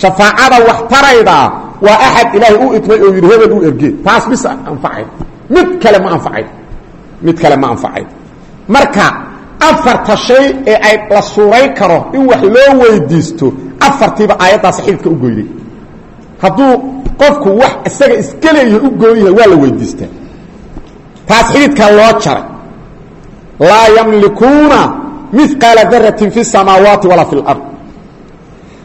Shafaacada wax taraydaa waa axad ilaahay u idmay oo yidhi hebel u ergee. Taas bis anfacay. Mid kale ma anfacay. Mid kale ma anfacay. Marka afarta shay ee ay la suurayn karo in wax loo weydiisto afartiiba aayaddaas xididka u goyday. Hadduu qofku wax isaga iska leeyahay u goon waa la weydiistaa taas xididkaa loo jaray. Laa yamlikuuna mihqaala daratin fi samaawaati walaa fi lard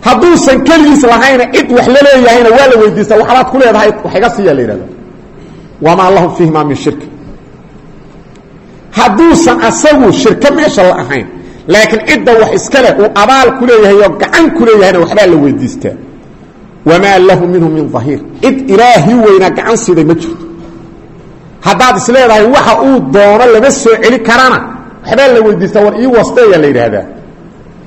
hadduusan keligiis lahayna cid wax la leeyahayna waa la weydiista waxbaad ku leedahay wax iga siiya la yidhahda wamaa lahum fiihima min shirki hadduusan asagu shirko meesha la ahayn laakiin cidda wax iska leh uu abaal ku leeyahay oo gacan ku leeyahayna waxbaa la weydiistaa. Wamaa lahu minhu min dahiir cid ilaahii weynaa gacan siiday ma jirto. Haddaad is waxa uu doono lama soo celi karana waxbaa la weydiistaa war ii wasteeyaa la yidhaahdaa.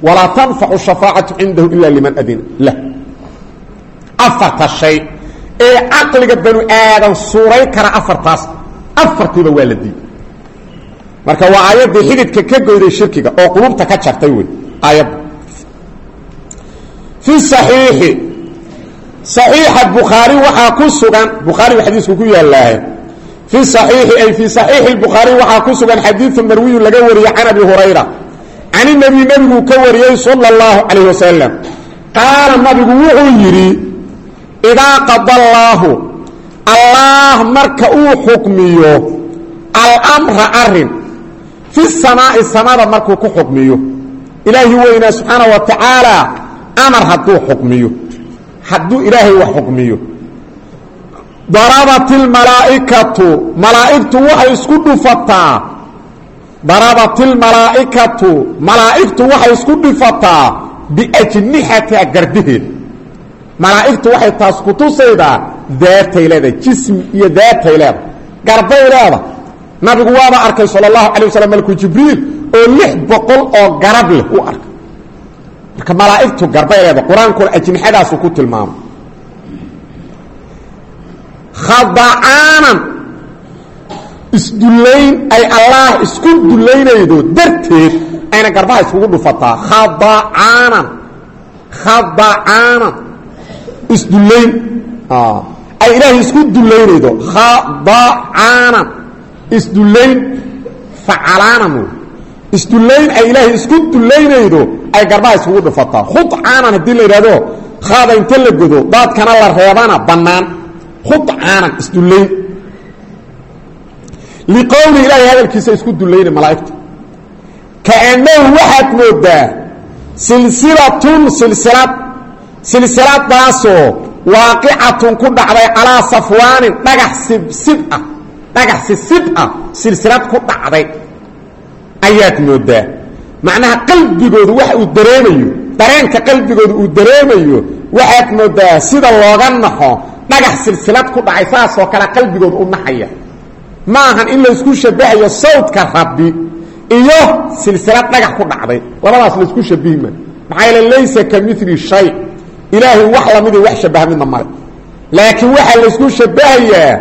Walaa tanfacu shafaacatu cindahu ila liman adina. Lah afarta shay ee caqliga banu aadan suurayn kara afartaas afartiiba waa la diiday marka waa aayaddii xididka ka goyday shirkiga oo qulubta ka jartay wey aayadda fi صaxiixi صaxiixa bukhaari waxaa ku sugan bukhaariga xadiisku ku yaalaahe fi صaxiixi ay fi صaxiixi bukhaari waxaa ku sugan xadiiu marwiyu laga wariyey can abi hurayra can الnabi nebiguu ka wariyey salى الlahu calayه wasalam qaala nabigu wuxuu yidhi idaa qada allaahu allaah marka uu xukmiyo almra arin fi samaa'i samada markuu ku xukmiyo ilaahi weynaa subxaana wa tacaala amar hadduu xukmiyo hadduu ilaahay wax xukmiyo darabat ilmalaa'ikatu malaa'igtu waxay isku dhufataa darabat ilmalaa'ikatu malaa'igtu waxay isku dhifataa biajnixatiha gardaheeda malaa'igtu waxay taas ku tusaydaa daatay leedahay jismi iyo daatay leedahay garbay leeda nabigu waaba arkay sal اlahu alay waslam malku jibriil oo lix boqol oo garab leh u arkay. Marka malaa'igtu garbay leeda qur'aankuna ajnixadaasu ku tilmaamay. Khadacaanan isdullayn ay allaah isku dullaynaydo darteed ayna garbaha iskugu dhufataa. Khadacaanan khadacaanan isdullayn ay ilaahay isku dullaynaydo. Khadacaanan isdullayn facalaanan isdullayn ay ilaahay isku dullaynaydo ay garbaha iskugu dhufataa khudcaanan haddii la yidhahdo khaada inta la godo daadkana la reebana bannaan. Khudcaanan isdullayn liqowli ilaahay hadalkiisa isku dullayna malaa'igtu. Kaannahu waxaad moodaa silsilatun silsilad silsiladaasoo waaqicatun ku dhacday calaa safwaanin dhagax sibsib ah dhagax sisib ah silsilad ku dhacday. Ayaad moodaa macnaha qalbigoodu waxa uu dareemayo dareenka qalbigooda uu dareemayo waxaad moodaa sida looga naxo dhagax silsilad ku dhacay saasoo kale qalbigooda u naxaya. Ma ahan in laysku shabahayo sawdka rabbi iyo silsilad dhagax ku dhacday. Labadaas laysku shabihima maxaa yeele laysa ka mili shay. Ilaahay wax lamidi wax shabaha midna male laakiin waxaa laysku shabahayaa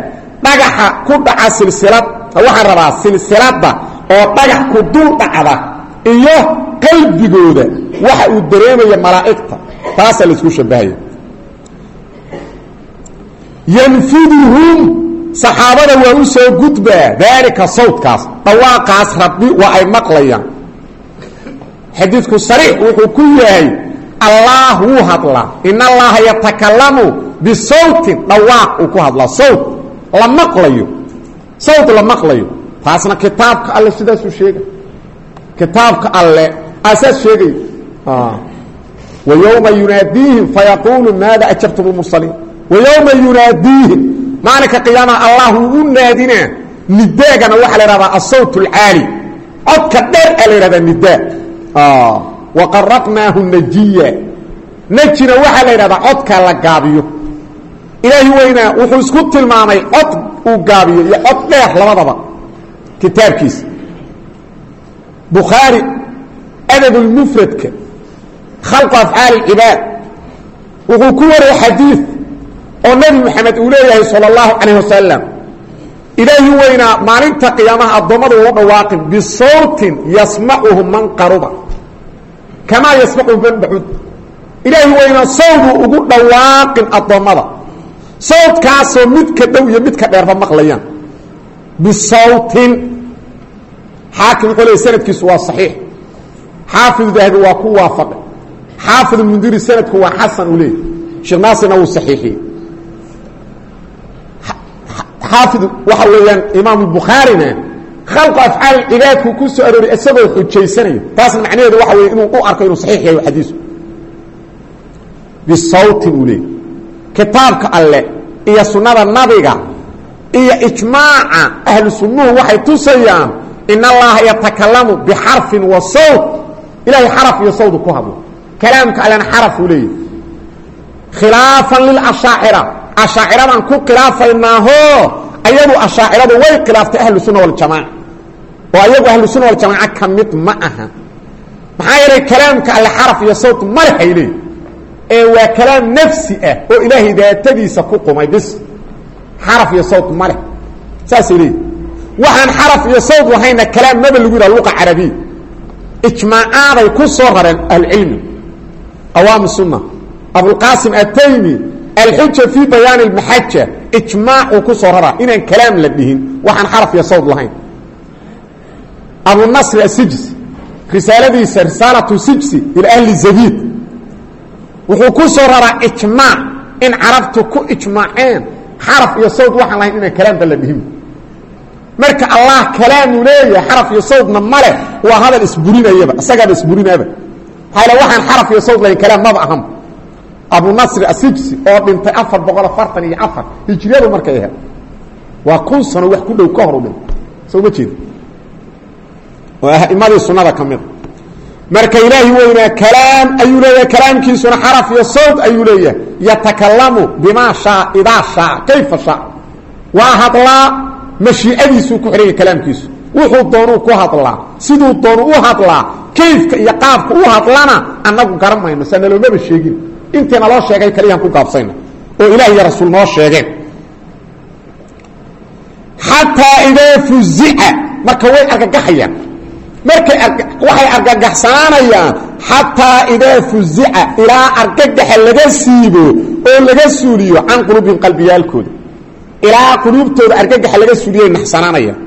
dhagaxa ku dhaca silsilad waxaan rabaa silsiladda oo dhagax ku dul dhacda iyo qalbigooda waxa uu dareemaya malaa'igta. Taasaa laysku shabahaya yanfuduhum saxaabada waa u soo gudbaa daalika sawdkaas. Dhawaaqaas rabbi waa ay maqlayaan. Xadiidku sariix wuxuu ku yahay allah wuu hadlaa in allaha yatakalamu bisawtin dhawaaq uu ku hadlaa sawt la maqlayo. Sawt la maqlayo. Taasna kitaabka alle sidaasuu sheega kitaabka alle asaas sheegay. Wa yowma yunaadiihim fayaquulu maada lmursaliin wa yowma yunaadiihim maalinka qiyaamaha allah u naadinaa nidaagana waxaa la ihahdaa asawt alcaali codka dheer a la yhahdaa nidaa waqaraqnaahu najiya. Najina waxaa la yidhahdaa codka ilaahi weyna wuxuu isku tilmaamay cod uu gaabiyo iyo cod dheer labadaba kitaabkiisa. Bukhaari adabulmufradka khalqu afcaali cibaad. Wuxuu ku wariyey xadiid oo nebi moxamed uu leeyahay sala allahu calayh wasalam ilaahi weynaa maalinta qiyaamaha addoommada uga dhawaaqin bisawtin yasmacuhu man qaruba. Kamaa yasmacuhu man bacuud ilaahi weynaa sawbuu ugu dhawaaqin addoommada sawdkaasoo midka dhow iyo midka dheerba maqlayaan. Bisawtin. Xaakim wuxuu leey sanadkiisu waa saxiix. Xaafid dahabi waa ku waafaqay xaafid mundiri sanadku waa xasan uu leeyay sheekh naasirna wuu saxiixiyey. Xaafid waxa weeyaan imaam bukhaarina khalqu afcaal cibaadku ku soo arooriy isagoo xujaysanayo taasna macnaheedu waxa wey inuu u arko inuu saxiix yahay xadiisku bisawtin uu leeyay kitaabka alle iyo sunnada nabiga iyo ijmaaca ahlu sunnuhu waxay tusayaan in allaha yatakalamu bixarfin wa sawt. Ilahay xaraf iyo sawdu ku hadlo kalaamka allena xaraf uu leeyahy khilaafan lilashaacira ashaaciradan ku khilaafaynaaho ayadu ashaaciradu way khilaaftay ahlu sunna waljamaaca oo ayagu ahlu sunna waljamaaca ka mid ma aha. Maxaa yeelay kalaamka alle iyo sawt ma leh ay leeyihi ee waa kalaam nafsi ah oo ilaahay daatadiisa ku qumay bis. Xaraf iyo sawt ma leh. Waxaan xaraf iyo sawt lahayna kalaam maba lagu yidhaha luqa carabiya ijmaacaaday ku soo rareen ahlucilmi awaam sunna abulqaasim ataymi alxuja fii bayaan اlmaxaja ijmaacuu ku soo raraa. Inaan kalaam la dhihin waxaan xaraf iyo sawd lahayn. Abunasri asijsi risaaladiisa risaalatu sijsi ila ahli zabiid wuxuu ku soo raraa ijmaac in carabtu ku ijmaaceen. Xaraf iyo sawd waxaan lahayn inaan kalaamba la dhihin marka allah kalaamuu leeyahay xaraf iyo sawdna male waa hadal isburinayaba isagaaba isburinaaba. Maxaa waxaan xaraf iyo sawd lahayn kalaam maba ahan abu nasri asijsi oo dhintay afar boqol afartan iyo afar hijriyadu markay ahayd. Waa kun sano wax ku dhow ka hor u dhintay. Soo ma jeeda oo a'imadii sunnada ka mida marka ilaahi weynaa kalaam ayuu leeyahay kalaamkiisuna xaraf iyo sawd ayuu leeyahay. Yatakalamu bimaa shaa idaa shaa kayfa shaa. Waa hadlaa mashiicadiisuu ku xidhanya kalaamkiisu. Wuxuu doonuu ku hadlaa siduu doonu u hadlaa kayfka iyo qaabka u hadlana annagu garan mayno sa naloomaba sheegin. Intii naloo sheegay kaliyaan ku gaabsayna oo ilaah rasuul noo sheegeen xataa idaa fuzica marka way argagaxayaan markay waxay argagaxsanaanayaan xataa idaa fuzica ilaa argagaxa laga siibo oo laga suuliyo can quluubihim qalbiyaalkooda. Ilaa quluubtooda argagaxa laga suuliyay naxsanaanayaan.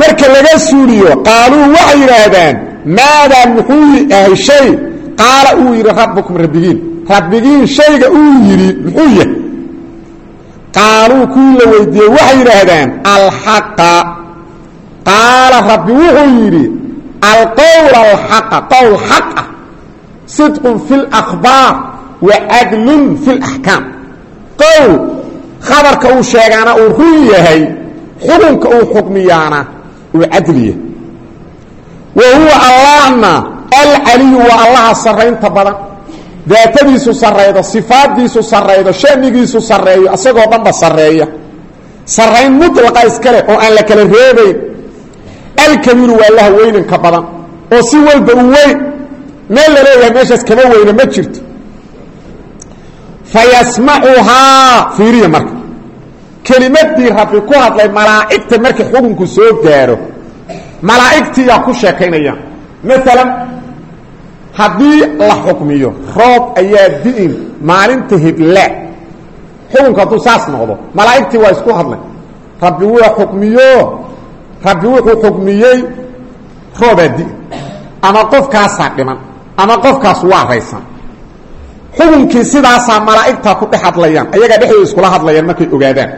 Marka laga suuliyo qaaluu waxay yidhaahdaan maadaa muxuu ahay shay? Qaala uu yidhi rabbukum rabbigiin. Rabbigiin shayga uu yidhi muxuu yahay? Qaaluu kuwii la weydiiyey waxay yidhaahdaan alxaqa qaala rabbi wuxuu yidhi alqowl alxaqa qowl xaq ah sidqun fi اlakbaar wa cadlun fi اlaxkaam qowl khabarka uu sheegaana uu run yahay xukunka uu xukmiyaana uu cadliya wa huwa allahna alcaliyu waa allaha saraynta badan. Daatadiisu saraydo sifaaddiisu saraydo shanigiisu sarreeyo isagoo dhanba sarreeya. Sarrayn mutlaqa iskale oo aan la kala reebayn alkabiiru waa allaha weynanka badan oo si walba u weyn. Meel la leeyahay meeshaas kama weyna ma jirto. Fayasmacuhaa fiiriya marka. Kelimadii rabbi ku hadlay malaa'igta markii xukunku soo gaaro malaa'igtiyaa ku sheekaynayaan. Maalan haddii la xukmiyo roob ayaa di'in maalinta hible xukunku hadduu saas noqdo malaa'igtii waa isku hadlay. Rabbi wuu xukmiyo rabbi wuxuu xukmiyey roobaa di'in ama qofkaasaa dhiman. Ama qofkaas waa raysan. Xukunkii sidaasaa malaa'igtaa ku dhex hadlayaan. Ayagaa dhexdooda iskula hadlayaan markay ogaadaan.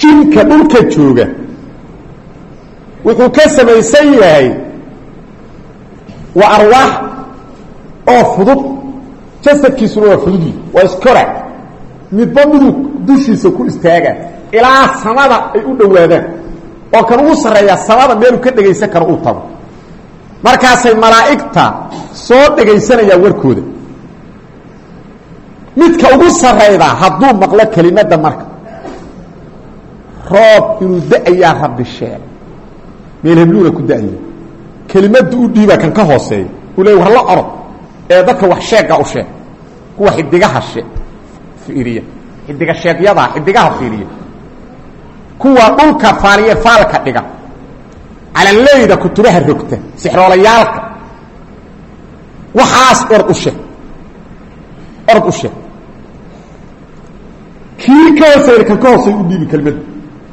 Jinka dhulka jooga wuxuu ka samaysan yahay waa arwaax oo fudud. Jasadkiisuna waa fududyi waa iskora. Midba miduu dushiisa ku istaaga ilaa samada ay u dhowaadaan oo kan ugu sarreeyaa samada meeluu ka dhegaysan karo uu tago. Markaasay malaa'igta soo dhegaysanayaan warkooda. Midka ugu sarraydaa hadduu maqlo kelimadda marka. Roob inuu da'ayaa rabbi sheeg meel hebluuna ku da'aya kelimada u dhiibaa kan ka hooseeya. Uu leey war la orod ee dadka wax sheegga u sheeg kuwa xidigaha she fiiriya. Xidiga sheegyadaa xidigaha fiiriya kuwa dhulka faaliye faalka dhiga. Calanleyda kutubaha rogta sixroolayaalka waxaas orod u sheeg orod u sheeg kii ka hooseyna kan ka hoosey u dhiibi kelmadda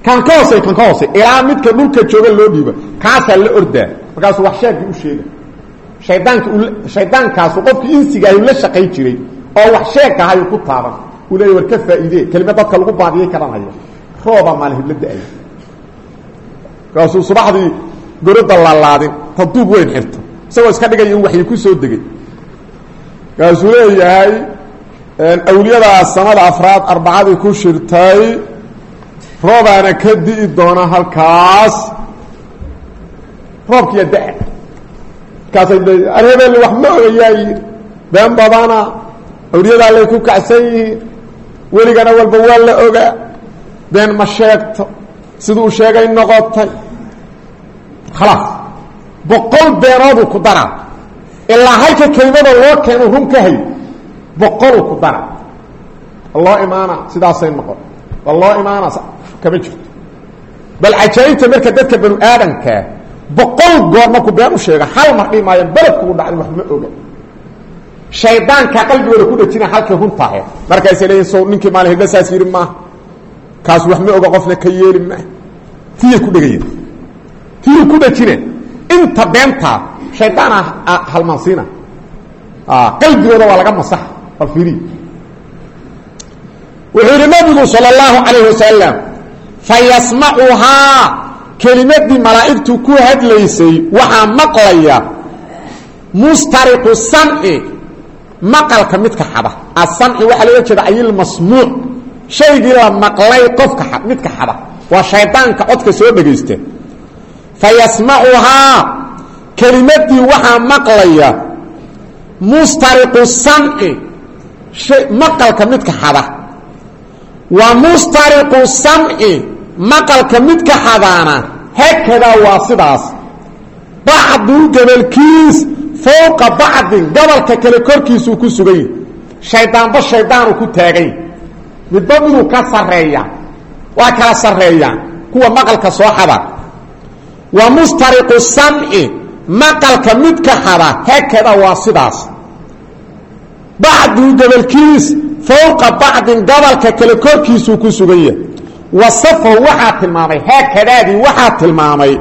kan ka hoosey kan ka hoosey. Ilaa midka dhulka jooga loo dhiiba. Kaasaa la ordaa. Markaasuu wax sheegii u sheega shaydaanka shaydaankaasu qofkii insigaayu la shaqay jiray oo wax ahayu ku taaban. Uu leeya war ka faa'iidee? Kelima dadka lagu baadiyay karanhaya roobaa maalin hibla da'aya markaasuu subaxdii goroda laalaadin taduub weyn xirto. Isagoo iska dhigaya in waxyi ku soo degay. Markaasuu leeyahay awliyadaa samada afraad arbacadii ku shirtay roobaana ka di'i doona halkaas. Roobkiyaa da- markaasay arhebel wax ma ogayaa yidhi been badana awliyadaa lay ku kacsan yihiin. Weligana walba waa la ogaa been ma sheegto siduu sheegay noqotay. Khalaas boqol beenooduu ku daraa ilaa halka kelimada loo keenu run ka hay boqoluu ku dara. Loo imaana sidaasay noqon. Waa loo imaana kama jirto. Bal cajaa'ibta marka dadka banu aadamkaa boqol goor markuu been u sheego hal mar dhihi maayo beledkugu dhacday wax ma oga shaydaankaa qalbigooda ku dhajina halkii runtaahe markaasay leeyihiin so ninkii maalin hibla saas yidhi maaha kaas wax ma oga qofna ka yeeli maaha. Tiyay ku dhegayeen tiyay ku dhajina inta beentaa shaydaana halmaansiina qalbigooda waa laga masaxa bal fiiriy wuxuu nabigu salى اllahu calayh wasalam fayasmacuhaa kelimadii ku hadlaysay waxaa maqlaya mustariqu samci maqalka midka xada asamci waxaa looga jeeda ayilmasmuuc shaygii la maqlay qofka midka xada waa shaydaanka codka soo dhegaysta fayasmacuhaa kelimadii waxaa maqlaya mustariqu samci maqalka midka xada wa mustariqu samci maqalka midka xadaana haakadaa waa sidaas. Bacdu gabalkiis fowqa bacdin gobolka kale korkiisuu ku sugan yahi shaydaanba shaydaanuu ku taagany midba miduu ka sareeya waa kala sareeyaan kuwa maqalka soo xada wa mustariqu samci maqalka midka xada haakadaa waa sidaas. Bacdu gabalkiis fowqa bacdin gobolka kale korkiisuu ku sugan yahay. Wasafahu waxaa tilmaamay haakadaadii waxaa tilmaamay.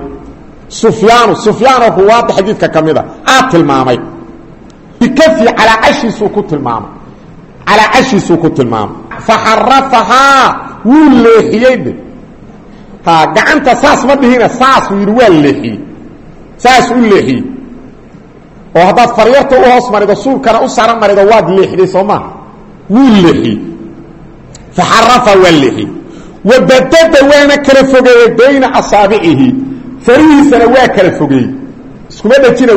Sufyaanu sufyaano ruwaadda xadiidka ka mida. Aa tilmaamay. Bikafi calaa cashiisuu ku tilmaamay. Calaa cashiisuu ku tilmaamay faxarafahaa wuu leexiyey dhe ha gacanta saas ma dhihina saasuu yidhi waa leexiyey saas u leexiyey oo haddaad faryarta u hoos marido suulkana u sara marido waad leexday soo maa wuu leexiyey faxarafa waa leexiyey wabadada waana kala fogeeyey bayna asaabicihi farihiisana waa kala fogeeyey iskuma dhejina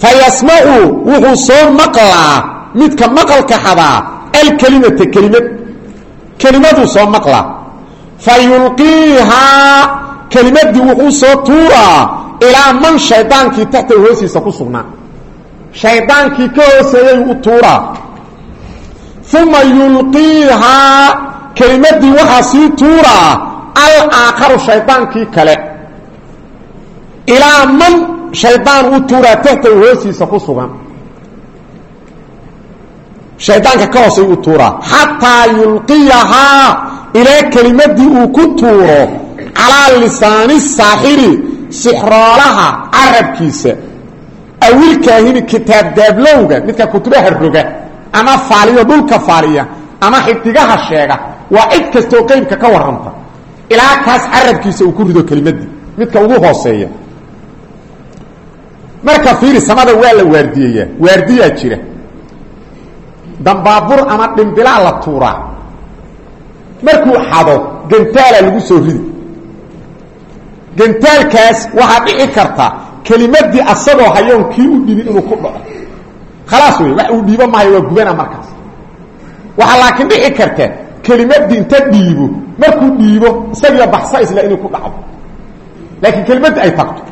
fa yasmacu wuxuu soo maqlaa midka maqalka xadaa alkelimata kelimad kelimaduu soo maqlaa fa yulqiihaa kelimadii wuxuu soo tuuraa ilaa man shaydaankii taxtahu hoosiisa ku sugnaa shaydaankii ka hooseeyay u tuuraa uma yulqiihaa kelimadii waxaa sii tuuraa alaakharu shaydaankii kale ilaa man shaydaan u tuuraa taxtahu hoosiisa ku sugan. Shaydaanka ka hoosay u tuuraa. Xataa yulqiyahaa ilaa kelimadii uu ku tuuro calaa lisaani saaxiri sixroolaha carabkiisa. Awilkaahini kitaab daablowga midka kutubaha roga ama faaliyo dhulka faaliya ama xidigaha sheega waa cid kastoo qeybka ka warranta. Ilaa kaas carabkiisa uu ku rido kelimadii midka ugu hooseeya marka fiiri samada waa la waardiyeyaa waardiyaa jira. Dambaabur ama dhimbilaa la tuuraa. Markuu xado gantaalaa lagu soo ridi. Gantaalkaas waxaa dhici karta kelimadii asagoo hayoon kii u dhibi inuu ku dhaco. Khalaas wey wax uu dhiibo maayo waa gubana markaas. Waxaa laakiin dhici karta kelimadii inta dhiibo markuu dhiibo isagiyo baxsa isla inuu ku dhacdo laakiin kelimadii ay tagto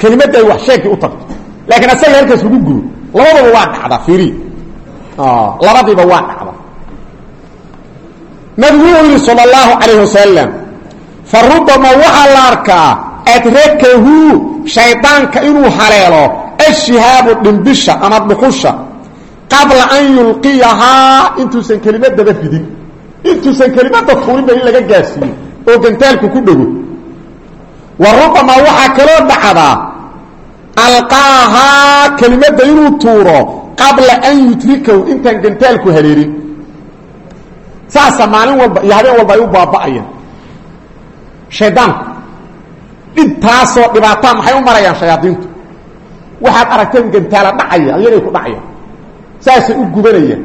kelimadii ay wax sheegii u tagto laakiin asaga halkaas lagu gubo. Labadaba waa dhacdaa fiiri. Labadiiba waa dhacda nabigu wuxuu yihi salى اllahu calayh wasalam fa rubama waxaa la arkaa adrakahu shaydaanka inuu haleelo ashihaabu dhimbisha ama dhuxusha qabla an yulqiyahaa intuusan kelimadaba ridin intuusan kelimada tuurinba in laga gaarsiiyo oo gantaalku ku dhego wa rubama waxaa kaloo dhacdaa alqaahaa kelimadda inuu tuuro qabla an yutrikahu intaan gantaalku haleelin saasa maalin walba iyo habeen walba ay u baaba'ayaan shaydaanku intaasoo dhibaataa maxay u marayaan shayaadiintu? Waxaad aragteen gantaala dhacaya ayagay ku dhacayaan. Saasay u gubanayaan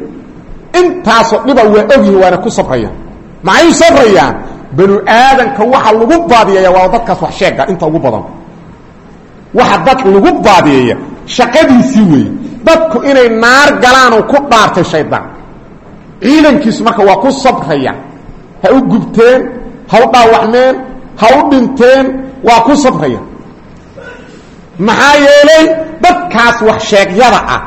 intaasoo dhiba waa ogyihiin waana ku sabrayaan. Maxay u sabrayaan banu aadanka waxa lagu baadiyaya waa dadkaas wax sheega inta ugu badan. Waxa dad lagu baadiyeeya shaqadiisii weeye dadku inay naar galaanoo ku dhaartay shaydaan ciidankiisu marka waa ku sabraya. Ha u gubteen ha u dhaawacmeen ha u dhinteen waa ku sabraya. Maxaa yeelay dadkaas wax sheegyada ah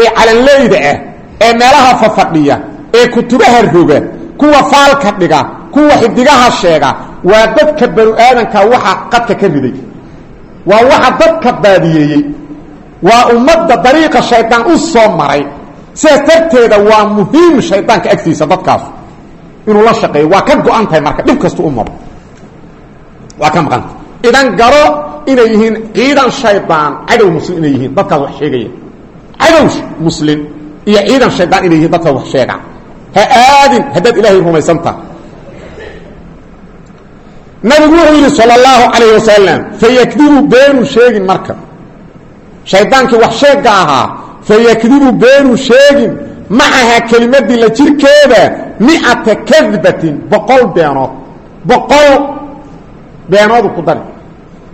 ee calanleyda ah ee meelaha fafadhiya ee kutubaha roga kuwa faalka dhiga kuwa xidigaha sheega waa dadka banu aadanka waxa qadka ka riday waa waxa dadka baadiyeeyey waa ummadda dariiqa shaydaan u soo maray. Sidaas darteeda waa muhiim shaydaanka agtiisa dadkaas inuu la shaqeeyo. Waa ka go-an tahay marka dhib kasta u maro. Waa ka maqanta idan garo inay yihiin ciidan shaydaan cadow muslim inay yihiin dadkaas wax sheegaya. Cadow muslim iyo ciidan shaydaan inay yihiin dadkaas wax sheega ha aadin haddaad ilaahay rumaysantaha nabigu wuxuu yidhi salى اllahu calayh wasalam fayakdibu beenu sheegin marka. Shaydaankii wax sheegga ahaa fayakdibu beenu sheegin macaha kelimadii la jirkeeda miata kadbatin boqol beenood boqol beenoodu ku dari.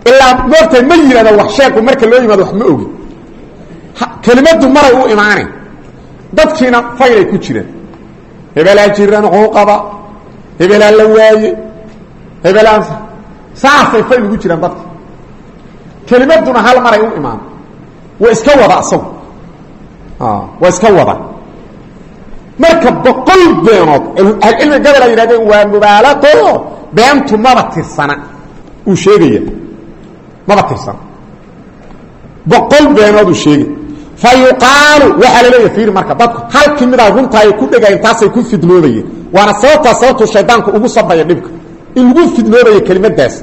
Ilaa moogtahay ma yihahda wax sheegu marka loo yimaado wax ma ogi. Kelimadu maray u imaaneen dadkiina faylay ku hebelaa jiran xuuqaba hebelaa la waaye hebelaan saasay fayl ugu jiraan dadka kelimaduna hal maray u imaan waa iska wada asagu waa iska wada marka boqol beenood ahlucilmiga gabal ay yihahdeen waa mubaalato beentu maba tirsana uu sheegaya maba tirsana boqol beenood uu sheegay fa yuqaalu waxaa la leeya fiiri marka dadku halkii midaa runtaa ay ku dhegayen taasay ku fidnoobayeen waana sababtaa sababtuu shaydaanku ugu sabraya dhibka in lagu fidnoobayo kelimadaas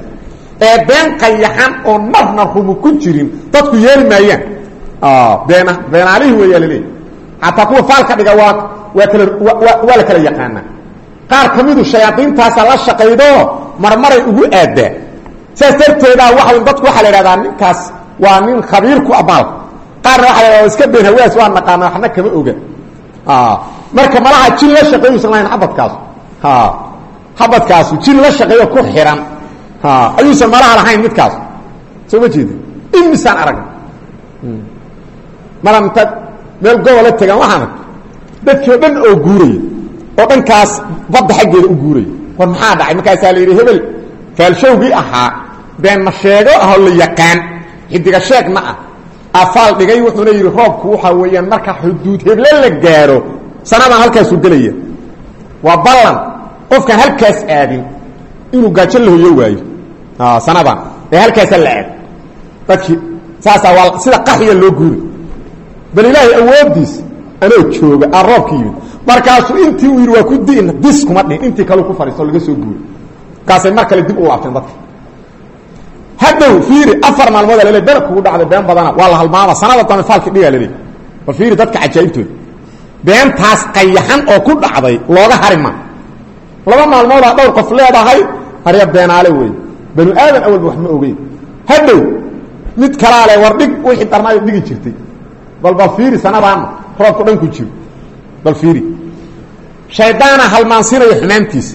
ee been qayaxan oo nafna rumu ku jirin dadku yeeli maayaan been beenaalihii weeyaa laleeyahy xataa kuwa faalka dhiga waa waa kala waa la kala yaqaanaa qaar ka midu shayaadiintaasa la shaqaydo marmaray ugu aadaa saas darteeda waa dadku waxaa la abaalka qaarna waa iska been hawaas waa naqaana waxna kama oga. Marka malaha jin la shaqeeyuusan lahayn xabadkaasu. Xabadkaasu jin la shaqeeyo ku xiran. Ayuusan malaha lahayn midkaas soo ma jeedi imisaan aragna mala intaad meel gobola tegaan waxaan arg dadkii o dhan oo guuraya oo dhankaas badda xaggeeda u guuraya. War maxaa dhacay? Markaasaa la yidhi hebel faalshowgii ahaa been ma sheego ahoo la yaqaan. Xidiga sheegna ah afaal dhigay wuxuuna yidhi roobku waxaa weeyaan marka xuduud heble la gaaro sanadaan halkaasuu gelaya. Waa ballan. Qofkaan halkaas aadin inuu gaajo la hoyo waayo. Sanadan ee halkaasa la aad dadkii saasaa waa sida qaxriga loo guuri. Bal ilaahay awoodiis anoo jooga aan roobka yimid. Markaasuu intii uu yidhi waa ku di'na dis kuma dhihin. Intii kaleu ku fadhiisto laga soo guuri. Markaasay mar kale dib u laabteen dadka hadhow fiiri afar maalmooda lale bena kugu dhacday been badana waa la halmaama sanada dambe faalki dhigaa laleey bal fiiri dadka cajaa'ibtooda beentaas qayaxan oo ku dhacday looga hari ma. Laba maalmoodaa dhowr qof leedahay harya beenaale wey. Banu aadan awalba wax ma ogeyn. Hadhow mid kalaa le war dhig wixii darnaayo dhigi jirtay. Bal bal fiiri sanadaana roobku dhan ku jiro. Bal fiiri. Shaydaana halmaansiinaya xumaantiisa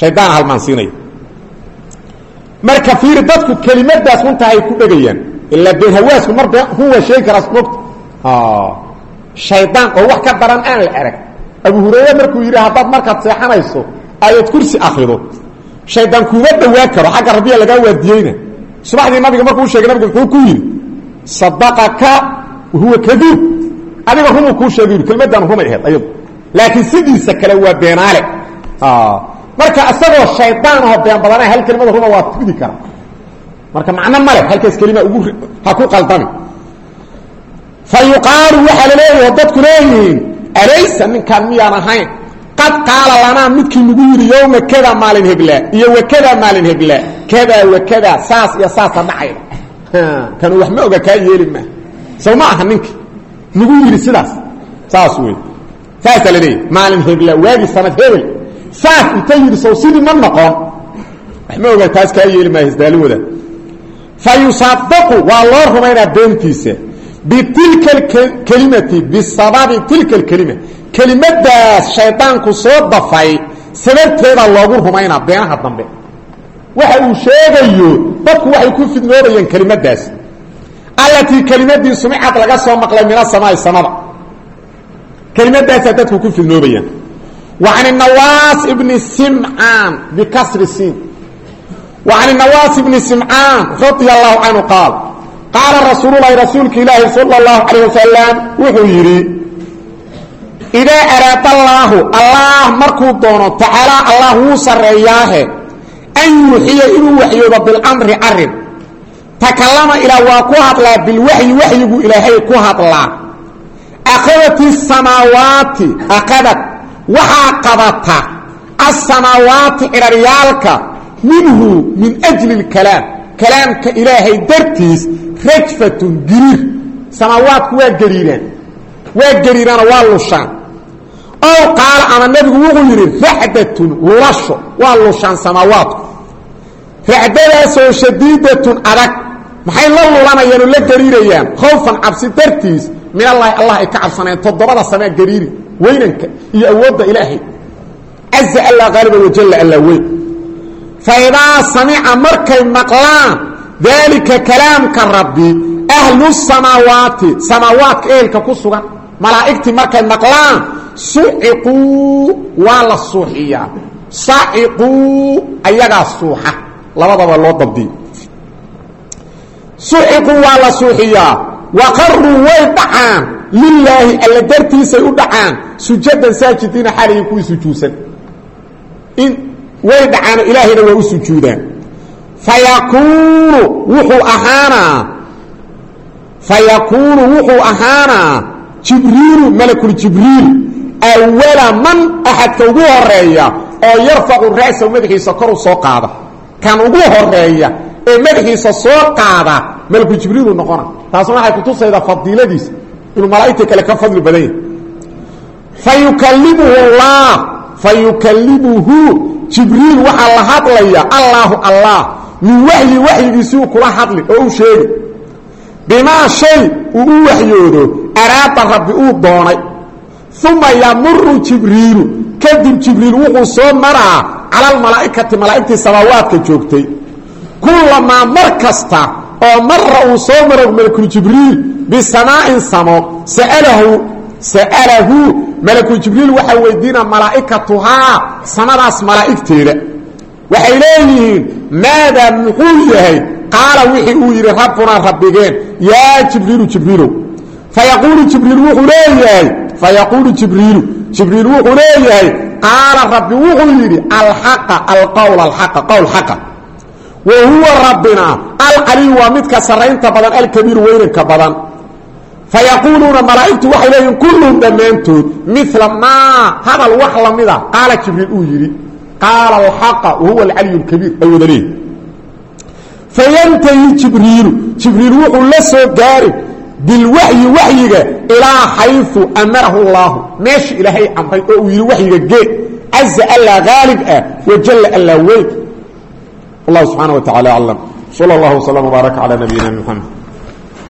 shaydaana halmaansiinaya marka fiiri dadku kelimadaas runtahay ku dhegayaan. Ilaa been hawaasku mar waa sheegi karaa mogta shaydaan oo wax ka daran aan la arag. Abu hurayre markuu yidhi haddaad markaad seexanayso aayad kursi akrido shaydaan kuuma dhowaan karo xagga rabbiya lagaa waadiyeyna. Subaxdii nabiga markuu sheegay muxuu ku yidhi sadaqaka wahuwa kaduub adiga rumuu kuu sheegay yidhi kelmaddan rumay ahayd ayadu. Laakiin sidiisa kale waa beenaale marka isagoo shaydaan aho been badana hal kelimada ruma waa tugdi kara. Marka macno male halkaas kelima ugu ha ku qaldami fa yuqaalu la leeyaho dadku leeyihiin alaysa ninkaan miyaan ahayn? Qad qaala lanaa midkii nagu yidhi yowma kada maalin hebla iyo wakada maalin hebla. Kada wakada saas iyo saasa dhacayda kanu wax ma oga kaa yeeli ma. Aha ninkii nagu yidhi sidaas. Saas wey saasaa la maalin hebla waagi sanad hebel saas inta yidhi sow sidii ma noqon. Wax ma oga taas kaa yeeli maayo isdaaliwoda fa yusadaqu waa loo rumaynaa beentiisa. Bitilka kelimati bisababi tilka kelima kelimadaas shaydaanku soo dafay sababteeda loogu rumaynaa beenaha dambe. Waxa uu sheegayo dadku waxay ku fidnoobayeen kelimadaas. Allatii kelimadii sumicad laga soo maqlay min asamaai samada. Kelimadaasaa dadku ku fidnoobayaan can nawaas ibni simcaan bikasri siin can nawaas ibni simcaan radia allahu canhu qaal qaala rasuululahi rasuulka ilaahi sala اllahu calayh wasalam wuxuu yidhi idaa araada allaahu allah markuu doono tacaalaa allah wuu sarreeyaahe an yuuxiya inuu waxyoodo bilamri arrin takallama ilaa waa ku hadlaa bilwaxyi waxyigu ilaahay ku hadlaa akhadat isamaawaati akhadat waxaa qabata asamaawaati ciraryaalka minhu min ajli اlkalaam kalaamka ilaahay dartiis rajfatun giriir. Samaawaadku waa gariiraan. Waa gariiraano waa lushaan. Ow qaala ama nebigu wuxuu yidhi racdatun lulasho waa lushaan samaawaadku. Racdadaasoo shadiidatun adag. Maxay la lulanayaan la gariirayaan? Khawfan cabsi dartiis min allaahi allah ay ka cabsanayaan. Toddobada samee gariiri weynanka iyo awoodda ilaahay. Caza alla qaaliba wajalla alla weyn. Fa idaa samica markay maqlaan daalika kalaamka rabbi ahlu samaawaati samaawaadka ehelka ku sugan malaa'igtii markay maqlaan suciquu waa la suuxiyaa. Saciquu ayagaa suuxa. Labadaba loo dabdiyo. Suciquu waa la suuxiyaa. Waqaruu way dhacaan lilaahi alla dartiisay u dhacaan sujadan saajidiina xalayhi kuwii sujuudsan in way dhacaano ilaahayna waa u sujuudaan. Fayakuunu wuxuu ahaanaa fayakuunu wuxuu ahaanaa jibriilu malakuljibriil awala man axadka ugu horreeya oo yarfacu ra'sahu madaxiisa koru soo qaada. Kan ugu horreeya ee madaxiisa soo qaada malakuljibriilu noqona. Taasuna waxay kutusaydaa fadiiladiisa inuu malaa'igta kale ka fadli badan yahay. Fa yukalimuhu allah fa yukalimuhu jibriil waxaa la hadlaya allaahu allah. Min waxyi waxyigiisuu kula hadli oo u sheegi. Bimaa shay uu u waxyoodo araada rabbi uu doonay. Uma yamuru jibriilu. Kadib jibriil wuxuu soo maraa cala almalaa'ikati malaa'igtii samaawaadka joogtay. Kullamaa mar kasta oo mara uu soo maro malkuljibriil bisamaa'in samo sa'alahu sa'alahu malakuljibriil waxaa weydiina malaa'ikatuhaa samadaas malaa'igteeda waxay leeyihiin maadaa muxuu yahay qaala wixii uu yidhi rabbunaa rabbigeen yaa jibriilu jibriilow fayaquulu jibriil wuxuu leeyahay fayaquulu jibriilu jibriil wuxuu leeyahay qaala rabbi wuxuu yidhi alxaqa alqowl alxaqa qowl xaqa wa huwa rabbina alcaliyu waa midka sarraynta badan alkabiiru weynanka badan fayaquuluuna malaa'igtu waxay leeyihiin kulluhum dhammaantood mila maa hadal wax la mida qaala jibriil uu yidhi qaala alxaqa wahuwa alcaliyu alkabiir ay wada leeyihiin fayantahi jibriilu jibriil wuxuu la soo gaari bilwaxyi waxyiga ilaa xayu amarahu llaahu meesha ilaahay amray oo uu yidhi waxyiga gee caza allaa haalib ah wajalla allaa weyn wallahu subxaana wa tacala aclam sala allahu wslam wbaaraka calaa nabiyina mxamed